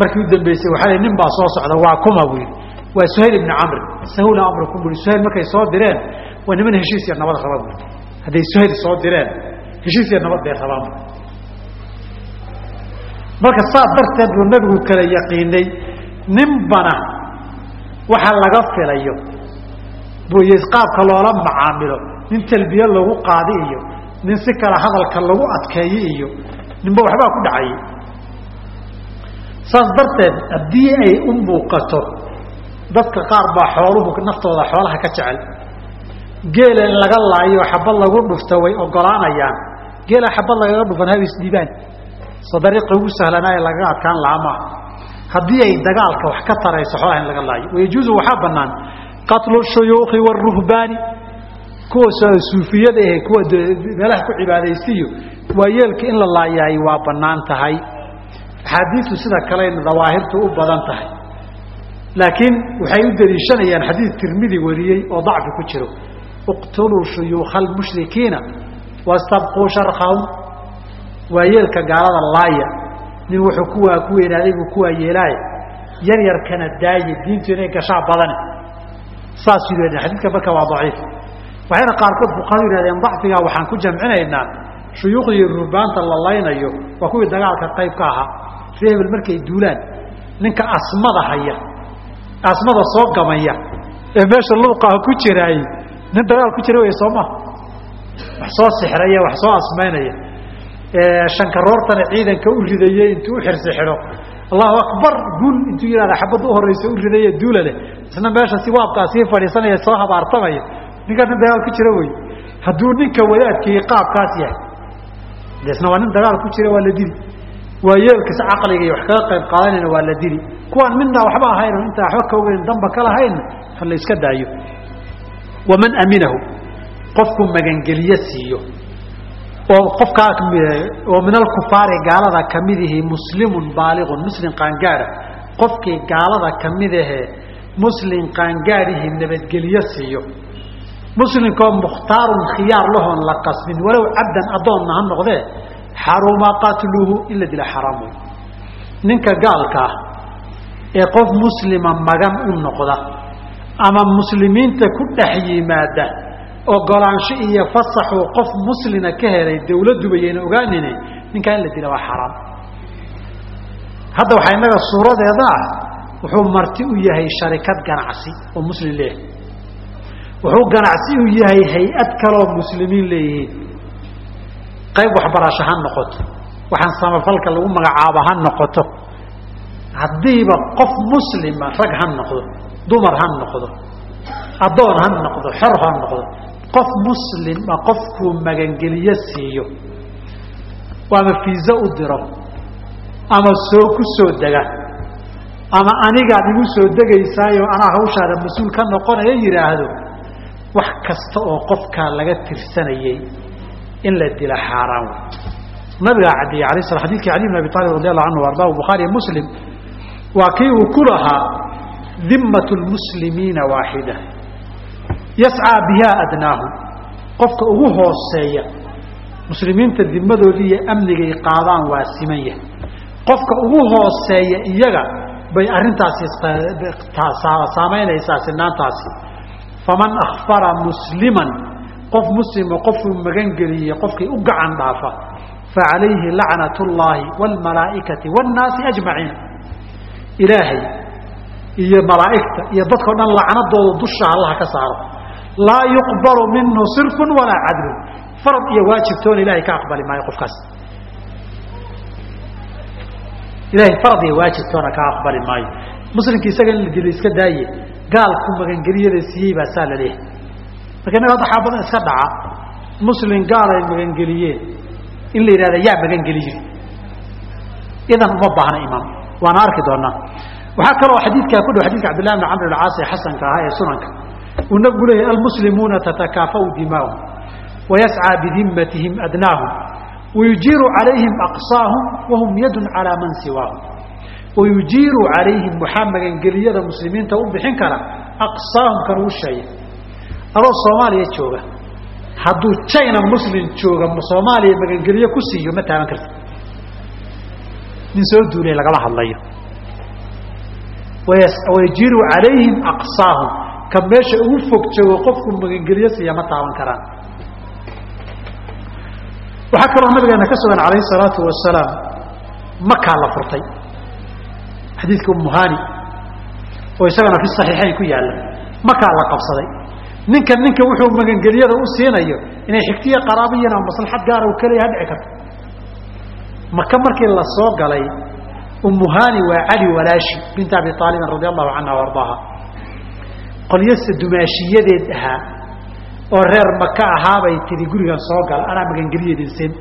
Markii u dambeysay waxaa nin baa soo socda waa kuma buu yidhi. Waa suhayl ibni camr. Sahula amrukum bui suhayl markay soo direen waa niman heshiis iyo nabad raba hadday suhayl soo direen heshiis iyo nabad bay rabaan marka saa darteed buu nabigu kala yaqiinay ninbana waxa laga filayo buy qaabka loola macaamilo. Nin talbiye lagu qaadi iyo nin si kale hadalka lagu adkeeyo iyo ninba waxbaa ku dhacayay saas darteed haddii ay u muuqato dadka qaar baa xooluhu naftooda xoolaha ka jecel geela in laga laayo xabad lagu dhufto way ogolaanayaan geela xabad lagaga dhufan haba isdhiibaan soo dariiqa ugu sahlanaaye lagaga adkaan lahaa maaha haddii ay dagaalka wax ka tarayso xoolaha in laga laayo. Wayajuuzu waxaa banaan qatlu shuyuukhi waruhbaani kuwa suufiyada ahe kuwa meelaha ku cibaadaystiyo waa yeelka in la laayahay waa bannaan tahay. Axaadiistu sida kalena dawaahirtu u badan tahay. Laakiin waxay u daliishanayaan xadiid tirmidi wariyey oo dacfi ku jiro iqtuluu shuyuukha almushrikiina wastabquu sharkahum waa yeelka gaalada laaya nin wuxuu kuwaa ku weynaaday buu kuwaa yeelaaye yar yarkana daaye diintu inay gashaa badane saas yidhahdeen xadiidka marka waa daciif waxayna qaarkood fuqahadu yihahdeen dacfigaa waxaan ku jamcinaynaa shuyuukhda iyo ruhbaanta la laynayo waa kuwii dagaalka qayb ka ahaa ree hebel markay duulaan ninka asmada haya asmada soo gamaya ee meesha luuqaha ku jiraayey nin dagaal ku jira wey soo maha wax soo sixraya wax soo asmaynaya. Shankaroortana ciidanka u ridayey intuu u xirsi xidho allahu akbar guul intuu yihahda xabadda u horeysa u ridaye duula leh. Isna meesha si sii fadhiisanaya soo habaartamaya. Ninkaa nin dagaal ku jira wey hadduu ninka wadaadkii qaabkaas yahay. Desna waa nin dagaal ku jira waa la dili. Waa yeelkiisa caqliga iyo wax kaga qayb qaadanayna waa la dili. Kuwaan midnaa waxba ahayn oo intaa waxba ka ogeyn damba ka lahaynna ha la iska daayo waman aminahu qofku magangeliye siiyo oo qofkaa oo min alkufaari gaalada kamidihi muslimun baaliqun muslim qaangaada qofkii gaalada ka mid ahee muslim qaangaadihi nabadgelye siiyo muslimkoo mukhtaarun khiyaar lahoon la qasbin walow cabdan addoonna ha noqdee xaruma qatluhu in la dila xaraam wey ninka gaalka ah ee qof muslima magan u noqda ama muslimiinta ku dhex yimaada ogolaansho iyo fasaxuu qof muslina ka helay dawladduba yayna ogaanine ninkaa in la dila waa xaraam. Hadda waxaa innaga suuradeeda ah wuxuu marti u yahay sharikad ganacsi oo muslim leeyahay. Wuxuu ganacsi u yahay hay'ad kaleoo muslimiin leeyihiin. Qayb waxbarasho ha noqoto. Waxaan samafalka lagu magacaabo ha noqoto. Haddiiba qof muslima rag ha noqdo dumar ha noqdo addoon ha noqdo xor ha noqdo qof muslima qofkuu magangeliye siiyo. Ama fiiso u diro ama soo ku soo dega ama anigaad igu soo degaysaayo anaa hawshaada mas'uul ka noqonaya yidhaahdo wax kasta oo qofkaa laga tirsanayey in la dila xaaraan wey nabigaa caddeeyey alay sla xadidkii cali bn abi aalib radi allahu canhu ardahu bukhaari muslim waa kii uu ku lahaa dimat lmuslimiina waaxida yascaa biha adnaahum qofka ugu hooseeya muslimiinta dimadoodii iyo amnigay qaadaan waa siman yahay qofka ugu hooseeya iyaga bay arrintaasi saamaynaysaa sinaantaasi faman akfara musliman qof muslimo qofuu magangeliyey qofkii u gacan dhaafa facalayhi lacnat اllaahi wاlmalaa'ikati wاnnaasi ajmaciin ilaahay iyo malaa'igta iyo dadkao dhan lacnadooda dusha allaha ka saaro. Laa yuqbalu minhu sirfu walaa cadlu farad iyo waajibtoona ilahay ka aqbali maayo qofkaas. Ilahay farad iyo waajibtoona ka aqbali maayo. Muslimki isaga in la dilo iska daaye gaalku magangeliyada siiyey baa saa la leeyahay. Marka innaga hadda xaa badan iska dhaca muslim gaal magangeliyeen in la yidhahda yaa magangeli jiri idan uma baahna imaam. Waana arki doonaa waxaa kaloo xadiidkaa ku dhow xadidka cabdillahi bn camr alcaas ee xasanka ahaa ee sunanka. Uu nabigu leeyahy almuslimuuna tatakaafau dimaahum wayascىa bidimatihim adnaahum wayujiiru calayhim aqsaahum wahum yadun calaa man siwaahum wayujiiru calayhim waxaa magangeliyada muslimiinta u bixin kara aqsaahum kan uu sheegay. Adoo soomaaliya jooga. Hadduu china muslim jooga soomaaliya magangeliye ku siiyo ma taaban karti nin soo duulay lagala hadlayo wayajiruu calayhim aqsaahu ka meesha ugu fog joogo qofku magangelyo siyama taaban karaan. Waxaa kaloo nabigeena ka sugan alayh salaatu wasalaam makaa la furtay. Xadiidka umuhani oo isagana fi saxiixayn ku yaalla. Makaa la qabsaday. Ninkan ninka wuxuu magangeliyada u siinayo inay xigtiya qaraabiyan ama maslaxad gaara ah u keliya ha dhici karto. Maka markii la soo galay umuhani waa cali walaashi binta abi aalibin radi allahu canha ardaaha. Qolyasa dumaashiyadeed ahaa oo reer maka ahaabay tihi gurigan soo gal anaa magangeliyadin siin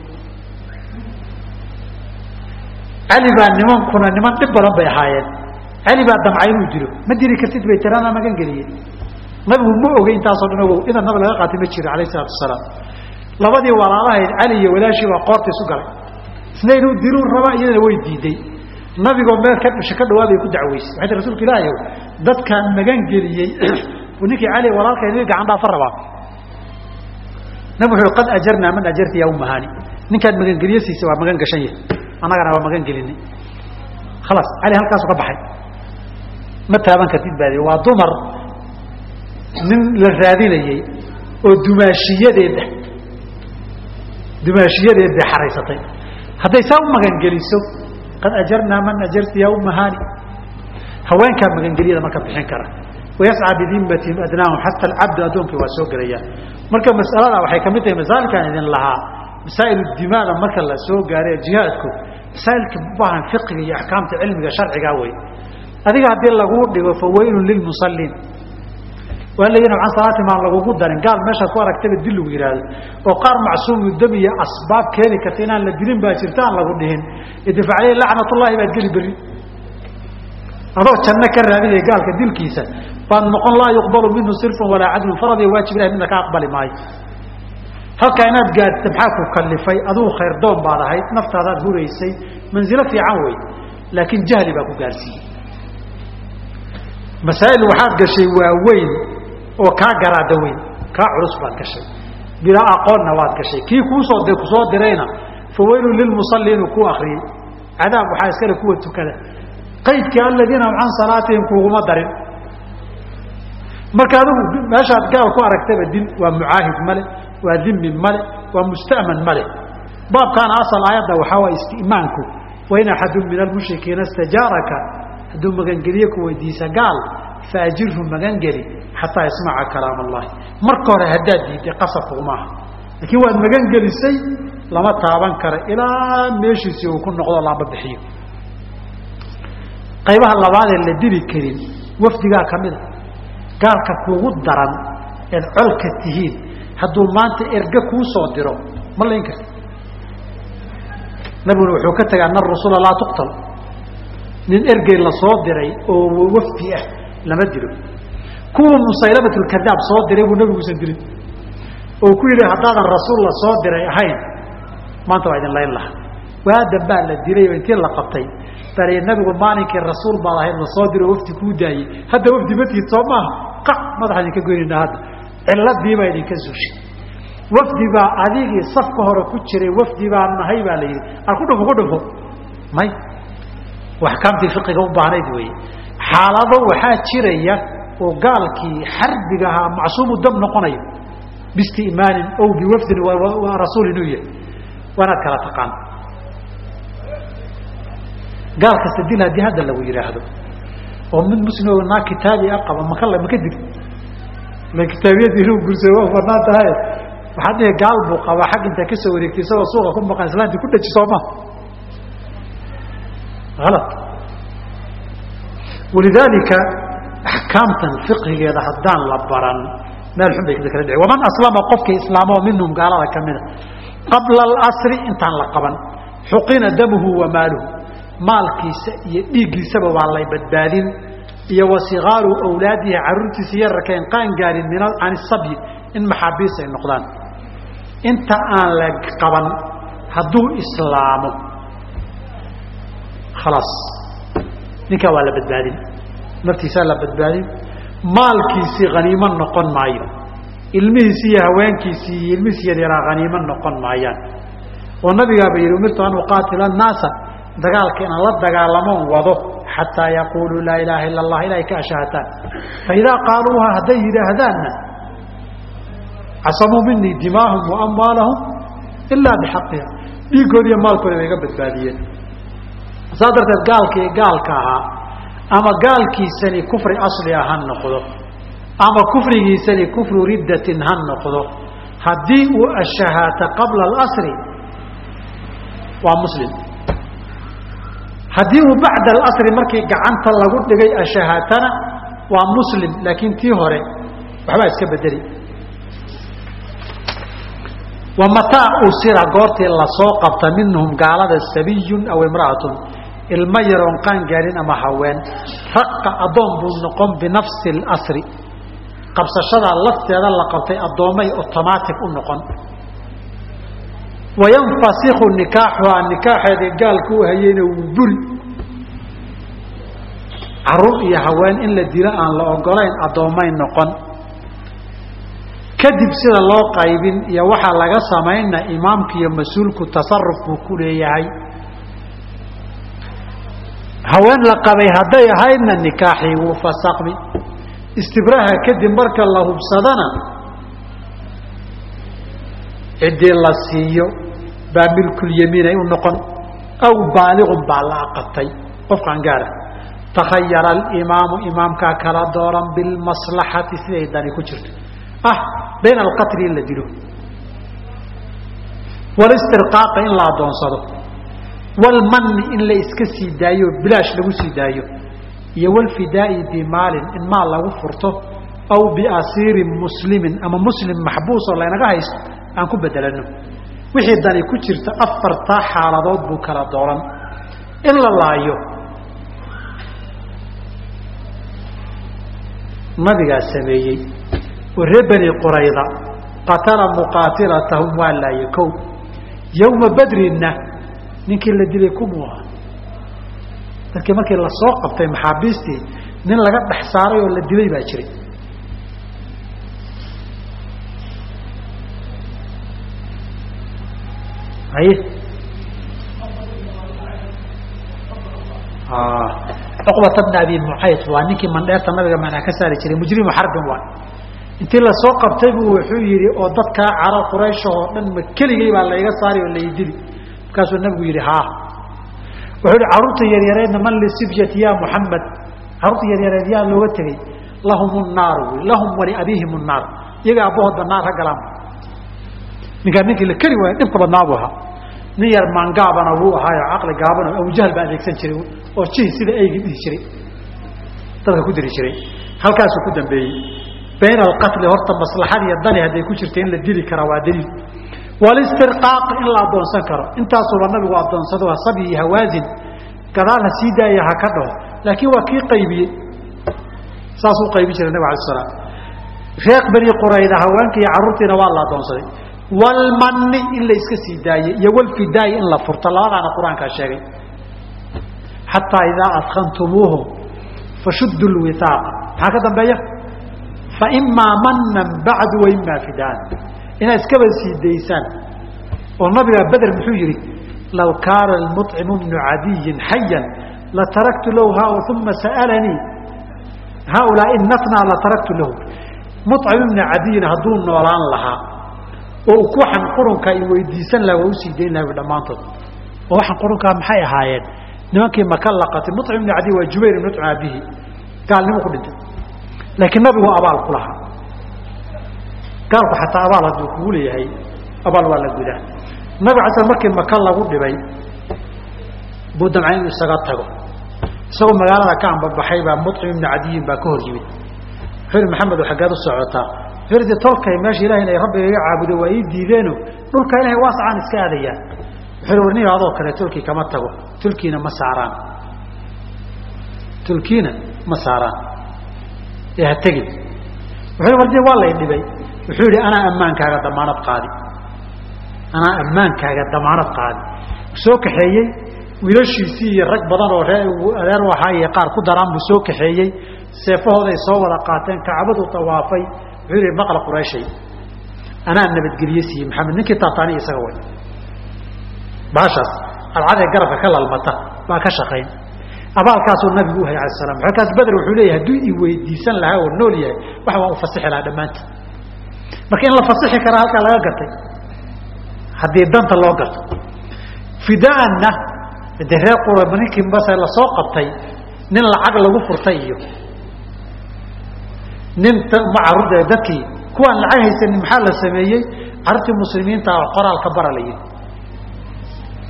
cali baa nimankuna niman dhib badan bay ahaayeen. Cali baa damcay inuu dilo ma dili kartid bay tiri anaa magangeliye nabigu ma ogey intaasoo dhan ogow. Idan nabig laga qaatay ma jiro alayh isalaatu wasalaam. Labadii walaalahayd cali iyo walaashii baa qoorta isu galay. Isna inuu diluu rabaa? Iyadana way diiday nabigoo meel ka dhisha ka dhawaabay ku dacweysay waxay tii rasuulka ilaahi dadkaan magangeliyey ninkii cali walaalkay niga gacan dhaafa rabaa nabig wuxuu qad ajarnaa man ajarta ya umahani ninkaad magangeliye siisa waa magan gashan yahay. Annagana waa magan gelinay. Khalaas cali halkaasu ka baxay. Ma taaban kartid baadi waa dumar nin la raadinayey oo dumaashiyadeeda dumaashiyadeed bay xaraysatay. Hadday saa u magangeliso qad ajarnaa man ajarta ya umahani haweenkaa magangeliyada marka bixin kara wayascaa bidimatihim adnaahum xata alcabdu addoonkii waa soo gelayaan marka masalada waxay ka mid tahay masaailkaan idin lahaa masaa'il dimaada marka la soo gaaray jihaadku masaailka ubaahan fiqiga iyo axkaamta cilmiga sharcigaa wey adiga haddii laguu dhigo fawaylun lilmusaliin waa layihi can salaati maan lagugu darin. Gaal meeshaad ku aragtaba dil lagu yihahdo oo qaar macsuumu dam iyo asbaab keeni karta inaan la dilin baa jirta aan lagu dhihin. Idfa aleyh lacnat ullahi baad geli beri. Adoo janno ka raadinaya gaalka dilkiisa baad noqon laa yuqbalu minhu sirfun walaa cadlun. Farad iyo waajib ilahi midna ka aqbali maayo. Halkaa inaad gaadhta maxaa ku kalifay adugu khayrdoon baad ahayd naftaadaad huraysay manzilo fiican wey laakiin jahli baa ku gaarsiiyey masaa'il waxaad gashay waaweyn oo kaa garaada weyn kaa culus baad gashay bilaa aqoonna waad gashay kii kuusoo ku soo dirayna fawaylun lilmusalliin uu ku akriyey cadaab waxaa iskale kuwa tukada. Qaydkii aladiina hum can salaatihim kuguma darin. Marka adigu meeshaad gaal ku aragtaba dil waa mucaahid male waa dimi male waa musta'man male. Baabkaana asal aayadda waxaa waa isti'maanku wain axadun min almushrikiina istajaaraka hadduu magangeliye ku weydiisa gaal faajirhu magangeli xataa yasmaca kalaam allahi marka hore haddaad diiday qasabkuguma aha laakiin waad magangelisay lama taaban kara ilaa meeshiisii uu ku noqdo laaba bixiyo. Qaybaha labaadee la dili karin wafdigaa ka mida gaalka kuugu daran eed colka tihiin hadduu maanta erge kuu soo diro ma layn karti nabiguna wuxuu ka tegay ana rusula laa tuqtal. Nin ergey la diray oo wafdi ah lama dilo kuwa musaylamatulkadaab soo diray buu nabiguusan dilin oo ku yidhi haddaadan rasuul la soo diray ahayn maanta waa idin layn laha waadan baa la dilay oo intii la qabtay. Bal nabigu maalinkii rasuul baad ahayd la soo diro wafdi kuu daayey hadda wafdi matiid soo maaha qac madaxa idinka goynayna hadda. Ciladiibaa idinka zuushay wafdi baa adigii safka hore ku jiray wafdi baa nahay baa la yidhi. A ku dhufo ku dhufo. May axkaamtii fiqiga u baahnayd weeye. Xaalado waxaa jiraya oo gaalkii xarbiga ahaa macsuumu dam noqonayo. Biistimaanin ow biwafdin rasuul inuu yahay. Waanaad kala taqaan. Gaal kasta dil haddii hadda lagu yidhaahdo oo mid muslim naa kitaabi a qaba maka maka dil la kitaabiyadii inuu gursado waa bannaan tahay waxaad dhihi gaal buu qabaa xag intaa ka soo wareegtay isagoo suuqa ku maqan islaantii ku dhaji sooma ala walidaalika axkaamtan fiqhigeeda haddaan la baran meel xun bay kala dhici waman aslama qofkii islaamoo minhum gaalada kamida qabla alasri intaan la qaban. Xuqina damuhu wa maaluhu. Maalkiisa iyo dhiiggiisaba waa lay badbaadin. Iyo wasikaaru awlaadihi caruurtiisa yararkaen qaan gaarin min can isabyi in maxaabiis ay noqdaan. Inta aan la qaban hadduu islaamo khalaas ninkaa waa la badbaadin naftiisaa la badbaadin maalkiisii haniimo noqon maayo ilmihiisi iyo haweenkiisii iyo ilmihiisi yaryaraa haniimo noqon maayaan. Oo nabigaaba yihi umirtu an uqaatila annaasa dagaalka inaan la dagaalamoon wado xataa yaquuluu laa ilaaha ila allah ilahay ka ashaahataan. Faidaa qaaluuha hadday yidhaahdaanna casamuu minii dimaahum wa amwaalahum ilaa bixaqiha. Dhiigooda iyo maalkooda bay iga badbaadiyeen. Saas darteed gaalkii gaalka ahaa ama gaalkiisani kufri asli ah ha noqdo. Ama kufrigiisani kufru riddatin ha noqdo. Haddii uu ashahaato qabla alasri waa muslim. Haddii uu bacda alasri markii gacanta lagu dhigay ashahaatana waa muslim laakiin tii hore waxbaa iska bedeli. Wa mataa usira goortii la soo qabta minhum gaalada sabiyun aw imra'atun ilmo yaroon qaan gaarin ama haween raqa addoon buu noqon binafsi اlasri qabsashadaa lafteeda la qabtay addoommay otomaatic u noqon. Wayanfasiku nikaaxuhaa nikaaxeedii gaalka u hayeyna wuu buri carruur iyo haween in la dilo aan la ogolayn addoommay noqon. Kadib sida loo qaybin iyo waxaa laga samaynna imaamka iyo mas'uulku tasaruf buu ku leeyahay haween la qabay hadday ahaydna nikaaxii wuu fasakmi istibraha kadib marka la hubsadana ciddii la siiyo baa milkulyamiinay u noqon. Aw baaliqun baa la aqatay qofkaan gaara. Takhayara alimaamu imaamkaa kala dooran bilmaslaxati siday dani ku jirto. Ah bayna alqatli in la dilo walistirqaaqa in la addoonsado walmanni in la iska sii daayo bilaash lagu sii daayo iyo walfidaa'i bimaalin in maal lagu furto aw biasiirin muslimin ama muslim maxbuus oo laynaga haysto aan ku bedelano wixii dani ku jirta afartaa xaaladood buu kala dooran in la laayo nabigaa sameeyey oo reer bani qurayda qatala muqaatilatahum waa laaye kow yowma badrinna ninkii la dilay kumuu ahaa dadkii markii la soo qabtay maxaabiistii nin laga dhex saaray oo la dilay baa jiray. Haye cuqbata bna abi mucayd waa ninkii mandheerta nabiga manaa ka saari jiray mujrimu xarbin waay intii la soo qabtay buu wuxuu yihi oo dadkaa caro qurayshahoo dhan ma keligay baa layga saari oo laydili markaasuu nabigu yihi ha wuxuu yihi carruurta yaryareedna man lisifyati ya muxamed carruurta yaryareed yaa looga tegey. Lahum naaru lahum waliabiihim naar iyaga abbahoodba naar ha galaan. Ninkaa ninkii la keli waaya dhibka badnaa buu ahaa. Nin yar maangaabana wuu ahaayo caqli gaabano abujahl baa adeegsan jiray oo jihi sida eygi dhihi jiray. Dadka ku diri jiray. Halkaasuu ku dambeeyey. Bayna alqatli horta maslaxad iyo dani hadday ku jirta in la dili karaa waa daliil walistirqaaq in la addoonsan karo. Intaasuba nabigu addoonsado sabyi hawaasin. Gadaal ha sii daaya ha ka dhaho laakiin waa kii qaybiyey saasuu qaybin jiray nabig alay slam reeq beni qurayda haweenka iyo carruurtiina waa la adoonsaday walmanni in la iska sii daayey iyo walfidaayi in la furto. Labadaana qur'aankaa sheegay. Xataa idaa adkantumuuhum fashuddu lwihaaqa maxaa ka dambeeya? Faimaa manan bacdu waimaa fidaan inaad iskaba sii daysaan. Oo nabiga beder muxuu yihi law kaana almuطcimu bnu cadiyin xayan lataraktu lahu ha uma sa'alanii haaulaai natnaa lataraktu lahu. Mucim ibnu cadiyin hadduu noolaan lahaa oo kuxan qurunka i weydiisan laha waa u sii dayn laha dhammaantood. Oo waxaan qurunkaa maxay ahaayeen? Nimankii maka laqatay mucim ibnu cadiyin waa jubayr ibn mucim abihi gaalnimo ku dhintay. Laakiin nabigu abaal ku lahaa gaalku xataa abaal hadduu kugu leeyahay abaal waa la gudaa. Nabig ala markii maka lagu dhibay buu damcay inuu isaga tago. Isagoo magaalada ka ambabaxay baa mucim ibnu cadiyin baa ka hor yimid. Xuri maxamedo xaggeed u socotaa. Xurdi tolkay meesha ilahay inay iga caabudo waa ii diideeno dhulka ilahay waasacaan iska aadayaan wuxuu war nin adoo kale tulkii kama tago. Tulkiina ma saaraan. Tulkiina ma saaraan. Ee ha tegin. Wuxuu wardi waa lay dhibay wuxuu yihi anaa ammaankaaga damaanad qaadi. Anaa ammaankaaga damaanad qaadi. Soo kaxeeyey wiilashiisii iyo rag badan oo ree adeer u ahaa iyo qaar ku daraan buu soo kaxeeyey. Seefahooday soo wada qaateen kacbadu tawaafay. Wuxuu yihi maqla qurayshay anaa nabadgelye siiyey maxamed ninkii taataani isaga way. Baashaas cadcadee garabka ka lalmata baa ka shaqayn abaalkaasuu nabigu uhay ala slam markaas beder wuxuu leeyahay hadduu i weydiisan lahaa oo nool yahay wax waa u fasixi lahaa dhammaantood marka in la fasixi karaa halkaa laga gartay. Haddii danta loo garto. Fidaanna de reer qura ninkii base la soo qabtay nin lacag lagu furtay iyo nin ma carruurda dadkii kuwaan lacag haysanin maxaa la sameeyey? Carruurtii muslimiinta qoraalka bara la yihi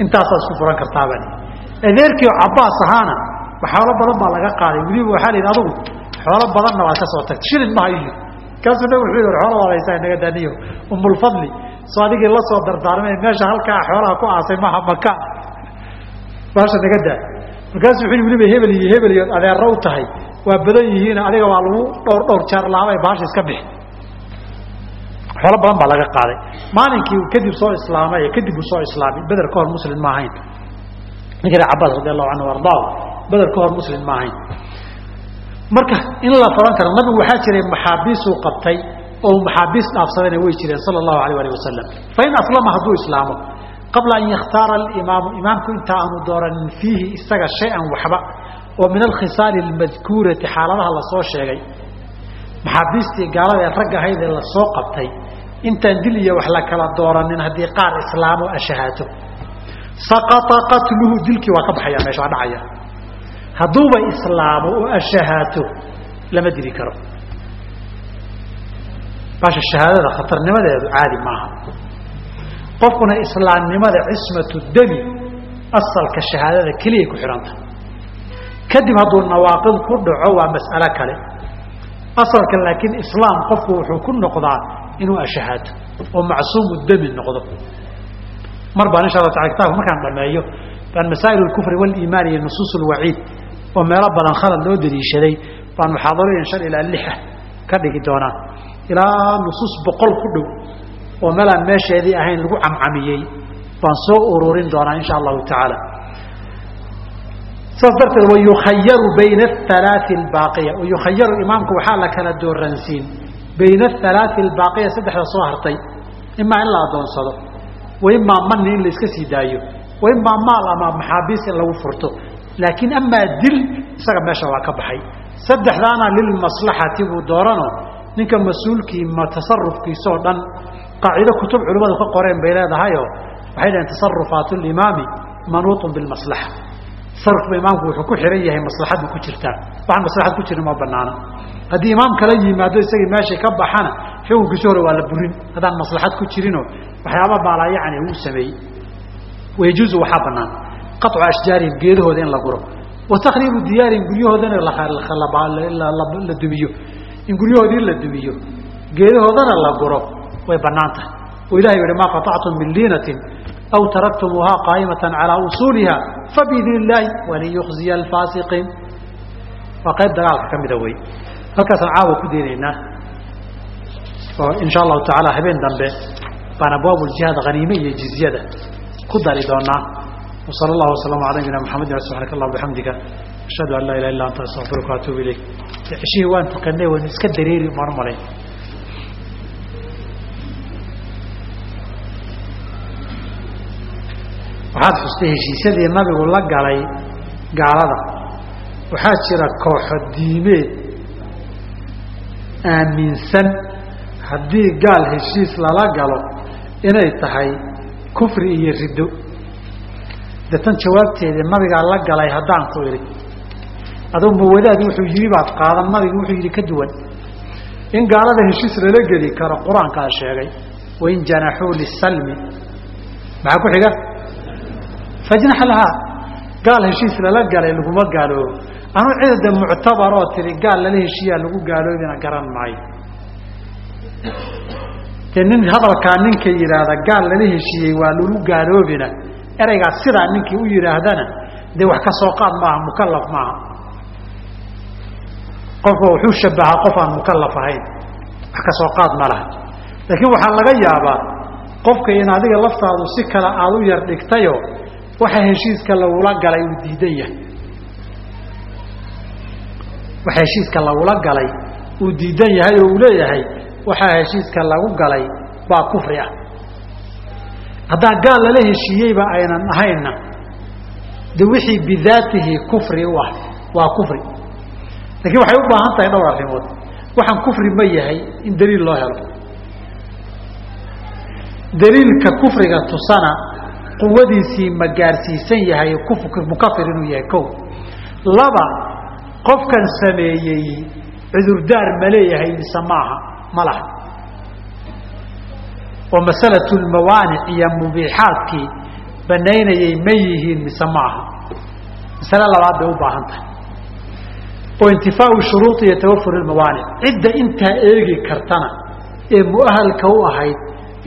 intaasaa isku furan kartaabani adeerkii cabaas ahaana xoolo badan baa laga qaaday. Weliba waxaa la yidhi adugu xoolo badanna waad ka soo tagtay shilin ma hayo kaasuu nabig wuxuu yidhi xoola waad haysaa inaga daniyo umulfadli soo adigii la soo dardaarmay meesha halkaa xoolaha ku aasay maha maka baasha naga daa. Markaasuu wuxuu weliba hebel iyo hebel iyo adeerra u tahay. Waa badan yihiin adiga waa lagu dhowr dhowr jeer laabay baasha iska bixi. Xoolo badan baa laga qaaday. Maalinkii kadib soo islaamay kadib uu soo islaamay beder ka hor muslim ma ahayn. Ninkii cabaas radi allahu canhu ardaa beder ka hor muslim ma ahayn marka in la faran karo nabigu waxaa jiray maxaabiisuu qabtay oo maxaabiis dhaafsadayna way jireen sala allahu alayh alih wasalam fain aslama hadduu islaamo qabla an yakhtaara alimaamu imaamku inta aanu dooranin fiihi isaga shay-an waxba oo min alkhisaali almadkuurati xaaladaha la soo sheegay. Maxaabiistii gaalada ee rag ahayd ee la soo qabtay intaan dil iyo wax la kala dooranin haddii qaar islaamo ashahaato saqata qatluhu dilkii waa ka baxaya meesha waa dhacaya hadduuba islaamo oo ashahaato lama dili karo. Baasha shahaadada khatarnimadeedu caadi maaha. Qofkuna islaamnimada cismatu dami asalka shahaadada keliyay ku xidhanta kadib hadduu nawaaqid ku dhaco waa mas'alo kale. Asalka laakiin islaam qofku wuxuu ku noqdaa inuu ashahaato oo macsuumu dami noqdo. Mar baan insha allah taala kitaabka markaan dhameeyo baan masaail اkufri waliimaan iyo nusuus اlwaciid oo meelo badan khalad loo daliishaday baan muxaadarooyin shan ilaa lixa ka dhigi doonaa. Ilaa nusuus boqol ku dhow oo meelaan meesheedii ahayn lagu camcamiyey baan soo ururin doonaa insha allahu tacaala. Saas darteed wayukhayaru bayna aalaai baaqiya wayukhayaru imaamku waxaa la kala dooransiin bayna aalaai albaaqiya saddexda soo hartay imaa in la adoonsado wa imaa mani in la iska sii daayo wa imaa maal ama maxaabiis in lagu furto laakiin amaa dil isaga meesha waa ka baxay. Saddexdaana lilmaslaxati buu doorano. Ninka mas'uulkii ma tasarufkiisoo dhan qaacido kutub culimmadu ka qoreen bay leedahayoo waxay dhaheen tasarufaat limaami manuutun bilmaslaxa tasarufka imaamku wuxuu ku xihan yahay maslaxadu ku jirtaa. Waxaan maslaxad ku jirin ma banaana haddii imaam kala yimaado isagii meeshay ka baxana xukunkiisi hore waa la burin. Haddaan maslaxad ku jirinoo waxyaaba baalaa yacni uu sameeyey. Wayajuuzu waxaa banaan qaطcu ashjaarihim geedahooda in la guro. Wa takhriibu diyaarihim guryahoodana la dumiyo. In guryahoodii la dumiyo geedahoodana la guro way bannaan tahay. Oo ilahay yihi maa qaطactum min liinatin aw taraktumuuhaa qaa'imatan calaa usuuliha fabiidni illaahi waliyukhziya alfaasiqiin. Waa qayb dagaalka ka mida wey. Halkaasaan caawa ku deenaynaa oo insha allahu tacaala habeen dambe baan abwaab ljihaad haniime iyo jizyada ku dari doonaa allahu wasalama ala nabina maxamedi subxanak allah bixamdika ashhadu an laa ilaha illa anta astaqfiruka waatuubu ilayk. Ceshihii waan tukanay waynu iska dareeri maan malayn waxaad xustay heshiisyadii nabigu la galay gaalada. Waxaa jira kooxo diimeed aaminsan. Haddii gaal heshiis lala galo inay tahay kufri iyo riddo deetan jawaabteedii nabigaa la galay haddaan ku idhi aduu mawadaadi wuxuu yidhi baad qaadan nabigu wuxuu yidhi ka duwan. In gaalada heshiis lala geli karo qur'aankaa sheegay wain janaxuu lisalmi. Maxaa ku xiga? Fajnax lahaa. Gaal heshiis lala galay laguma gaaloobo. Anuu cidada muctabar oo tiri gaal lala heshiiyaa lagu gaaloobina garan maayo. Dee nin hadalkaa ninka yidhaahda gaal lala heshiiyey waa lagu gaaloobina ereygaas sidaa ninkii u yidhaahdana dee wax ka soo qaad maaha mukalaf maaha. Qofka wuxuu shabahaa qof aan mukalaf ahayn wax ka soo qaad ma laha. Laakiin waxaa laga yaabaa qofka in adiga laftaadu si kale aada u yar dhigtayo waxa heshiiska lagula galay uu diidan yahay. Waxa heshiiska lagula galay uu diidan yahay oo uu leeyahay waxaa heshiiska lagu galay waa kufri ah haddaa gaal lala heshiiyeyba aynan ahaynna de wixii bidaatihi kufri u ah waa kufri. Laakiin waxay u baahan tahay dhowr arrimood. Waxaan kufri ma yahay in daliil loo helo. Daliilka kufriga tusana quwadiisii ma gaarsiisan yahay mukafir inuu yahay ko laba qofkan sameeyey cudurdaar ma leeyahay mise maaha ma laha oo masalatu lmawaanic iyo mubiixaadkii banaynayay ma yihiin mise maaha masale labaad bay u baahan tahay. Oo intifaau shuruudi iyo tawafur lmawaanic cidda intaa eegi kartana ee muahalka u ahayd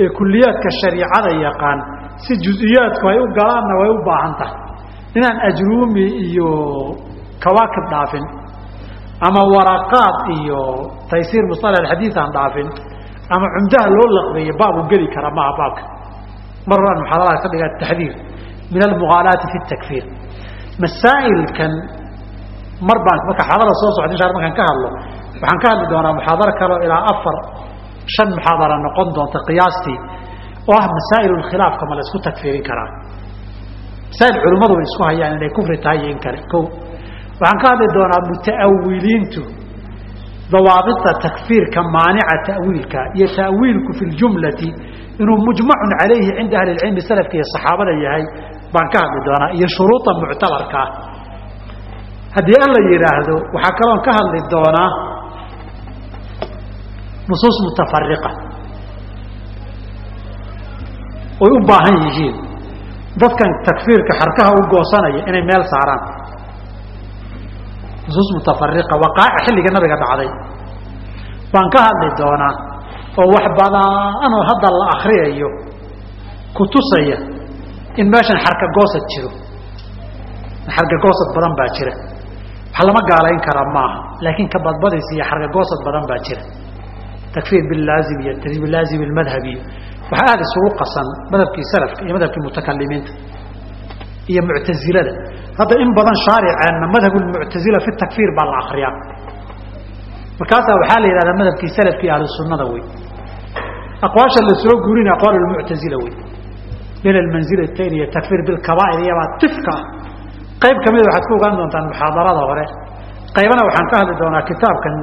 ee kuliyaadka shariicada yaqaan si juziyaadku ay u galaanna way u baahan tahay. Inaan ajruumi iyo kawaakib dhaafin ama waraqaad iyo taysiir musalax xadiid aan dhaafin ama cumdaha loo laqbeeye baab u geli kara maaha baabka. Mar horaan muxaadaraad ka dhigaa taxdiir. Min almuqaalaati fi takfiir masaa'ilkan mar baan marka xaadara soo socda insha markaan ka hadlo waxaan ka hadli doonaa muxaadaro kaleo ilaa afar shan muxaadara noqon doonta qiyaastii oo ah masaa'il khilaafka ma la isku takfiirin karaa. Masaa'il culimmadu way isku hayaan inay kufri tahay iyo in kale. Ko waxaan ka hadli doonaa muta'awiliintu dawaabita takfiirka maanica ta'wiilka iyo ta'wiilku fi ljumlati inuu mujmacun calayhi cinda ahli lcilmi salafka iyo saxaabada yahay baan ka hadli doonaa iyo shuruuda muctabarka. Ah haddii an la yidhaahdo waxaa kaloon ka hadli doonaa nusuus mutafariqa. Oy u baahan yihiin dadkan takfiirka xarkaha u goosanaya inay meel saaraan nusuus mutafariqa waqaa'ic xilliga nabiga dhacday. Baan ka hadli doonaa oo wax badan oo hadda la akriyayo kutusaya in meeshan xarkagoosad jiro. Xarkagoosad badan baa jira. Wax lama gaalayn kara maaha laakiin ka badbadaysa iyo xarkagoosad badan baa jira. Takfiir bilaazim iyo bilaazim ilmadhab iyo waxaa aada isugu qasan madhabkii salafka iyo madhabkii mutakalimiinta iyo muctazilada hadda in badan shaariceenna madhab lmuctazila fi takfiir baa la akriyaa markaasaa waxaa la yidhahdaa madhabkii salafkii ahlu sunnada wey. Aqwaasha la soo guurina aqwaal lmuctazila wey. Min almanzilatayn iyo takfiir bilkabaa'ir iyabaa tifka. Ah qayb kamida waxaad ku ogaan doontaan muxaadarada hore. Qaybana waxaan ka hadli doonaa kitaabkan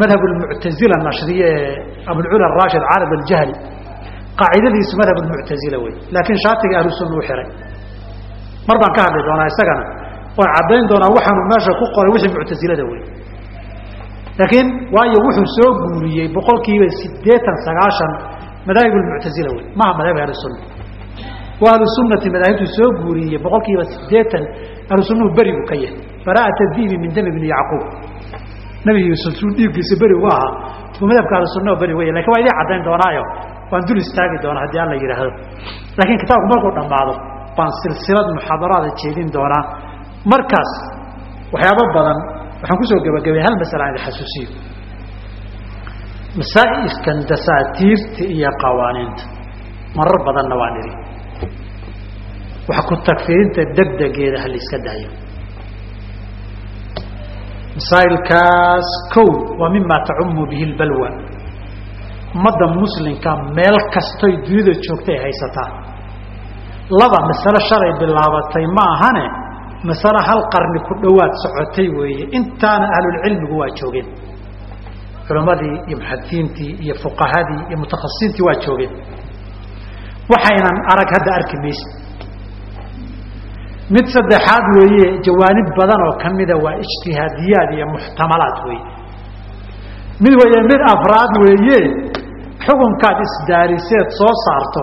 madhab lmuctazila nashriye ee abulcula rashid caalib aljahli. Qaacidadiisu madhab lmuctazila wey laakiin shaatiga ahlu sunna u xiray mar baan ka hadli doonaa isagana. Waan caddayn doonaa waxaanu meesha ku qoray wixii muctazilada wey laakiin waayo wuxuu soo guuriyey boqol kiiba sideetan sagaashan madaahib lmuctazila wey maha madahib ahlu sunna waa ahlu sunnati madaahibtu soo guuriyey boqol kiiba sideetan ahlu sunnuhu beri buu ka yahay. Bara'at dibi min dami bni yacquub. Nabi yuusuf suu dhiiggiisa beri uga ahaa. Buu madhabka ahlu sunnaha beri wey laakiin waa idin caddayn doonaayo. Waan dul istaagi doonaa haddii alla yidhaahdo laakiin kitaabku markuu dhammaado baan silsilad muxaadaraada jeedin doonaa. Markaas waxyaabo badan waxaan ku soo gebagabay hal masala aan xasuusiyo. Masaa'ilkan dasaatiirta iyo qawaaniinta. Marar badanna waan idhi wax ku tagfirinta degdegeeda ha la iska daayo. Masaa'ilkaas kow waa mima tacumu bihi lbalwa ummadda muslimka meel kastoy dunida joogtay haysataa laba masalo shalay bilaabatay ma ahane masalo hal qarni ku dhowaad socotay weeye. Intaana ahlulcilmigu waa joogeen. Culammadii iyo muxadisiintii iyo fuqahadii iyo mutakhasisiintii waa joogeen. Waxaynan arag hadda arki maysa mid saddexaad weeye jawaanib badan oo kamida waa ijtihaadiyaad iyo muxtamalaad weeye. Mid weeye mid afraad weeye xukunkaad isdaariseed soo saarto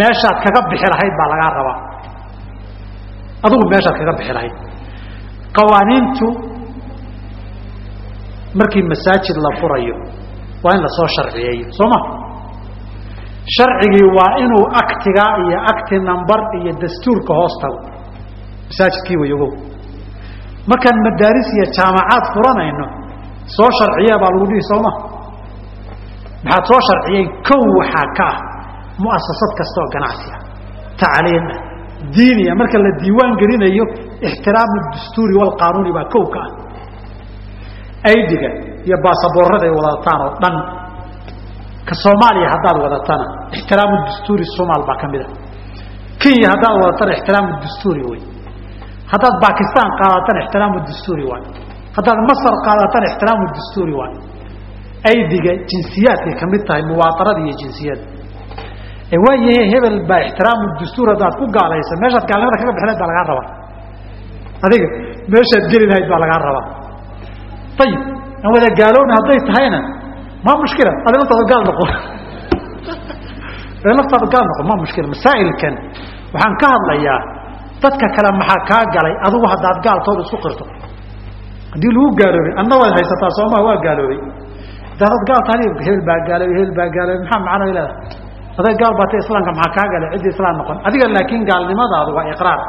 meeshaad kaga bixi lahayd baa lagaa rabaa. Adigu meeshaad kaga bixi lahayd. Qawaaniintu markii masaajid la furayo waa in la soo sharciyeeyo soo ma? Sharcigii waa inuu aktiga iyo acti number iyo dastuurka hoos tago. Masaajidkii way ogow. Markaan madaaris iyo jaamacaad furanayno soo sharciya baa lagu dhihi soo ma? Maxaad soo sharciyeen kow waxaa ka ah muasasad kasta oo ganacsi ah. Tacliim ah diiniya marka la diiwaan gelinayo ixtiraamu dastuuri walqaanuuni baa kow ka ah. Aydiga iyo baasaboorada ay wadataan oo dhan ka soomaaliya haddaad wadatana ixtiraamu dastuuri somaal baa ka mid a kenya haddaad wadatana ixtiraamu dastuuri wey haddaad bakistan qaadatana ixtiraamu dastuuri waay haddaad masar qaadatana ixtiraamu dastuuri waay aydiga jinsiyaadkay ka mid tahay muwaaarada iyo jinsiyada waayahe hebel baa ixtiraamu dastuur haddaad ku gaalaysa meeshaad gaalnimada kaga bixi lahayd baa lagaa rabaa. Adiga meeshaad geli lahayd baa lagaa rabaa. Ayib aan wada gaaloona hadday tahayna ma mushkila adi laftaada gaal noqo. Laftaada gaal noqo ma mushkila. Masaa'ilkan waxaan ka hadlayaa dadka kale maxaa kaa galay adigu haddaad gaaltooda isku qirto? Haddii lagu gaaloobay adna waad haysataa soomaa waa gaaloobay daadad gaal tahay hebel baa gaaloobay hebel baa gaaloobay maxaa macno leedahay aday gaal baatay islaamka maxaa kaa galay? Ciddii islaam noqon. Adiga laakiin gaalnimadaadu waa iqraar.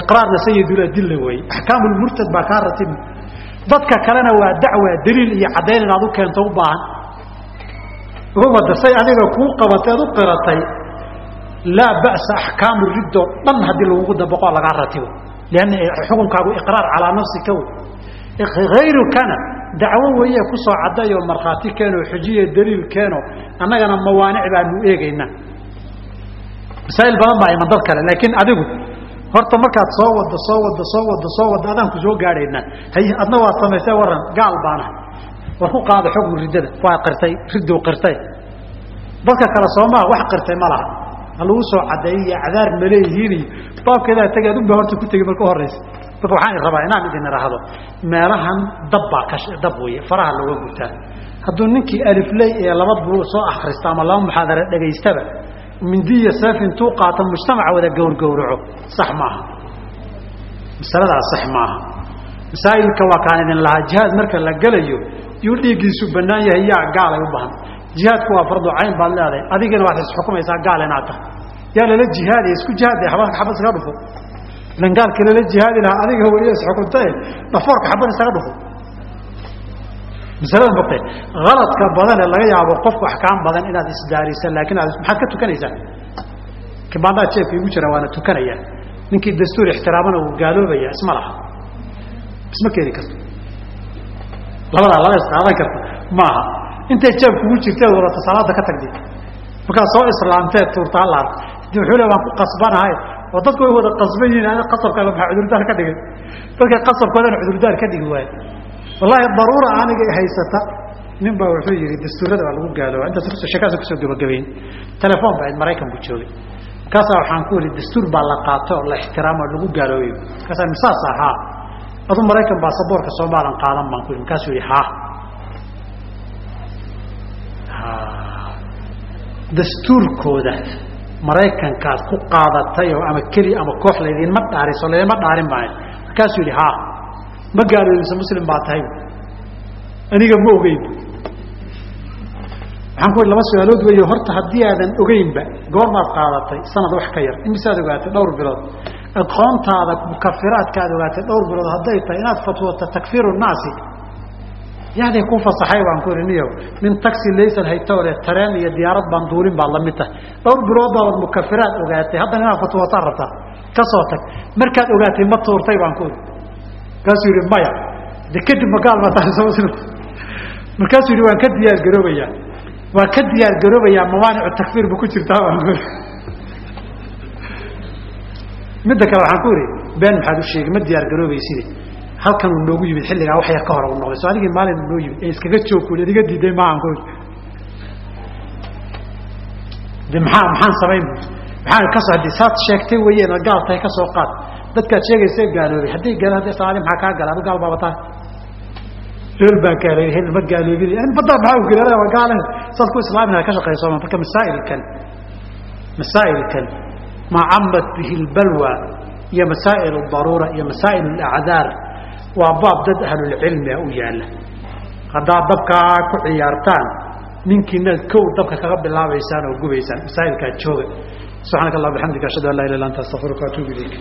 Iqraarna sayidul adilla weeye axkaamulmurtad baa kaa ratib. Dadka kalena waa dacwa daliil iyo caddayn inaad u keento u baahan. Uga wada say adiga kuu qabatay ad u qiratay laa ba'sa axkaamu riddoo dhan haddii lagugu dabaqo lagaa ratibo. Lianna xukunkaagu iqraar calaa nafsika wey hayrukana dacwo weeye ku soo cadday oo markhaati keeno xujiya daliil keeno annagana mawaanic baanu eegaynaa masaa'il badan baa iman dad kale laakiin adigu horta markaad soo waddo soo waddo soo waddo soo waddo adaan ku soo gaadhaynaa hay adna waad samaysay waran gaal baanahay war ku qaada xukmu riddada waa qirtay riddow qirtay dadka kale soomaa wax qirtay ma laha ha lagu soo caddeeyay iyo cadaar maleeyihiin iyo baabkeedaa tegi adunbaa horta ku tegi marka horaysa marka waxaan rabaa inaan idin idhaahdo meelahan dab baa ka dab weeye faraha looga gutaa hadduu ninkii alifley ee laba buu soo akrista ama laba muxaadara dhegaystaba mindiya seef intuu qaato mujtamaca wada gowrgowraco sax maaha. Masaladaas sax maaha. Masaa'ilka waa kaan idin lahaa. Jihaad marka la gelayo yuu dhiiggiisu bannaan yahay yaa gaalay u baahan jihaadku waa fardu cayn baad leedahay. Adigana waad isxukumaysaa gaal inaad tahay yaa lala jihaadaya isku jihaadaya xabad xabad iskaga dhufo ilan gaalka lala jihaadi lahaa adiga weeye isxukuntae dhafoorka xabad isaga dhufo masalada mogtay haladka badan ee laga yaabo qofku axkaam badan inaad isdaarisa laakiin aad maxaad ka tukanaysaa kibaandhaa jeefka igu jira waana tukanaya ninkii dastuur ixtiraamana uu gaaloobaya isma laha isma keeni karto labadaa laba isqaadan karta maaha intay jeeb kugu jirteed wadata salaada ka tagdi markaad soo islaamteed tuurtaa la arko di wuxuu le waan ku qasbanahay oo dadku way wada qasban yihiin ana qasabkaaga maxaa cudurdaar ka dhigay? Dadka qasabkoodana cudurdaar ka dhigi waayo. Wallaahi daruura aniga haysata nin baa wuxuu yihi dastuurada baa lagu gaalooba intaas sheekaasa ku soo gabagabayn telefoon baa maraykanku joogay. Markaasaa waxaan ku ihi dastuur baa la qaato oo la ixtiraamo lagu gaaloobayo markaasaa misaas ahaa adu maraykan baasaboorka soomaalan qaadan baan ku ihi markaasuu yihi ha dastuurkooda maraykankaad ku qaadatay oo ama keli ama koox laydinma dhaariso laydinma dhaarin maayo markaasuu yihi ha ma gaaloobisa muslim baa tahay? Aniga ma ogeyn. Waxaan ku laba su'aalood weeyo horta haddii aadan ogeynba goormaad qaadatay sanad wax ka yar. Imisaad ogaatay? Dhowr bilood. Aqoontaada mukafiraadka aad ogaatay dhowr bilood. Hadday tahay inaad fatwooto takfiiru naasi yaaday ku fasaxay baan ku niyo nin taxi laysan haytole tareen iyo diyaarad baan duulin baad la mid tahay. Dhowr bilood baad mukafiraad ogaatay haddana inaad fatwootaan rabtaa. Ka soo tag. Markaad ogaatay ma tuurtay baan ku markaasuu yihi maya de kadib magaal baa tahay markaasuu yihi waan ka diyaar garoobayaa. Waa ka diyaar garoobayaa mawaanicu takfiir ba ku jirtaa? Baan ku midda kale waxaan ku ihi been maxaad u sheegay ma diyaar garoobayside halkan uu noogu yimid xilligaa wax yar ka hore u noqday. So adigii maalin noo yimid ee iskaga joogku idiga diiday maahan ku de maxaa maxaan samayn maxaa ka soo haddi saad sheegtay weeyeen ad gaal tahay ka soo qaad. Dadkaad sheegaysa gaaloobay hadday gaalo hadday soomaali maxaa kaa gala adu gaal baaba tahay reer baa gaaloobay hel ma gaaloobin. Badda maxaa gala waa gaale saad ku islaamina ka shaqeyso marka masaa'ilkan masaa'ilkan ma camat bihi lbalwa iyo masaa'il daruura iyo masaa'il alacdaar waa baab dad ahlulcilmia u yaalla haddaad dabkaa ku ciyaartaan ninkiina kow dabka kaga bilaabaysaan oo gubaysaan masaa'ilkaa jooga. Subxaanaka allah bixamdika ashhadu an laa ilah illa anta astafiruka atuubu ilayk